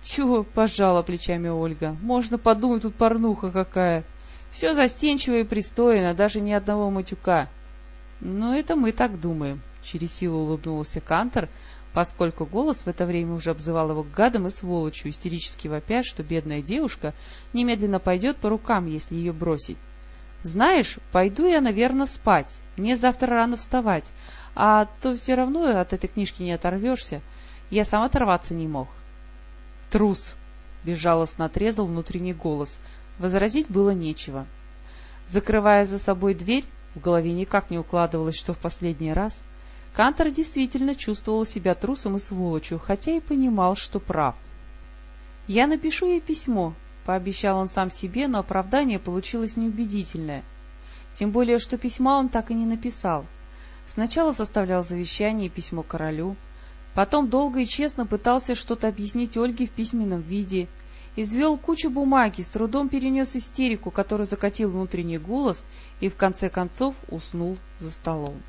S1: Чего, пожала плечами Ольга, можно подумать, тут порнуха какая. Все застенчиво и пристойно, даже ни одного матюка. Ну, это мы так думаем, — через силу улыбнулся Кантор, поскольку голос в это время уже обзывал его гадом и сволочью, истерически вопя, что бедная девушка немедленно пойдет по рукам, если ее бросить. «Знаешь, пойду я, наверное, спать. Мне завтра рано вставать, а то все равно от этой книжки не оторвешься. Я сам оторваться не мог». «Трус!» — безжалостно отрезал внутренний голос. Возразить было нечего. Закрывая за собой дверь, в голове никак не укладывалось, что в последний раз — Кантор действительно чувствовал себя трусом и сволочью, хотя и понимал, что прав. «Я напишу ей письмо», — пообещал он сам себе, но оправдание получилось неубедительное. Тем более, что письма он так и не написал. Сначала составлял завещание и письмо королю, потом долго и честно пытался что-то объяснить Ольге в письменном виде, извел кучу бумаги, с трудом перенес истерику, которую закатил внутренний голос, и в конце концов уснул за столом.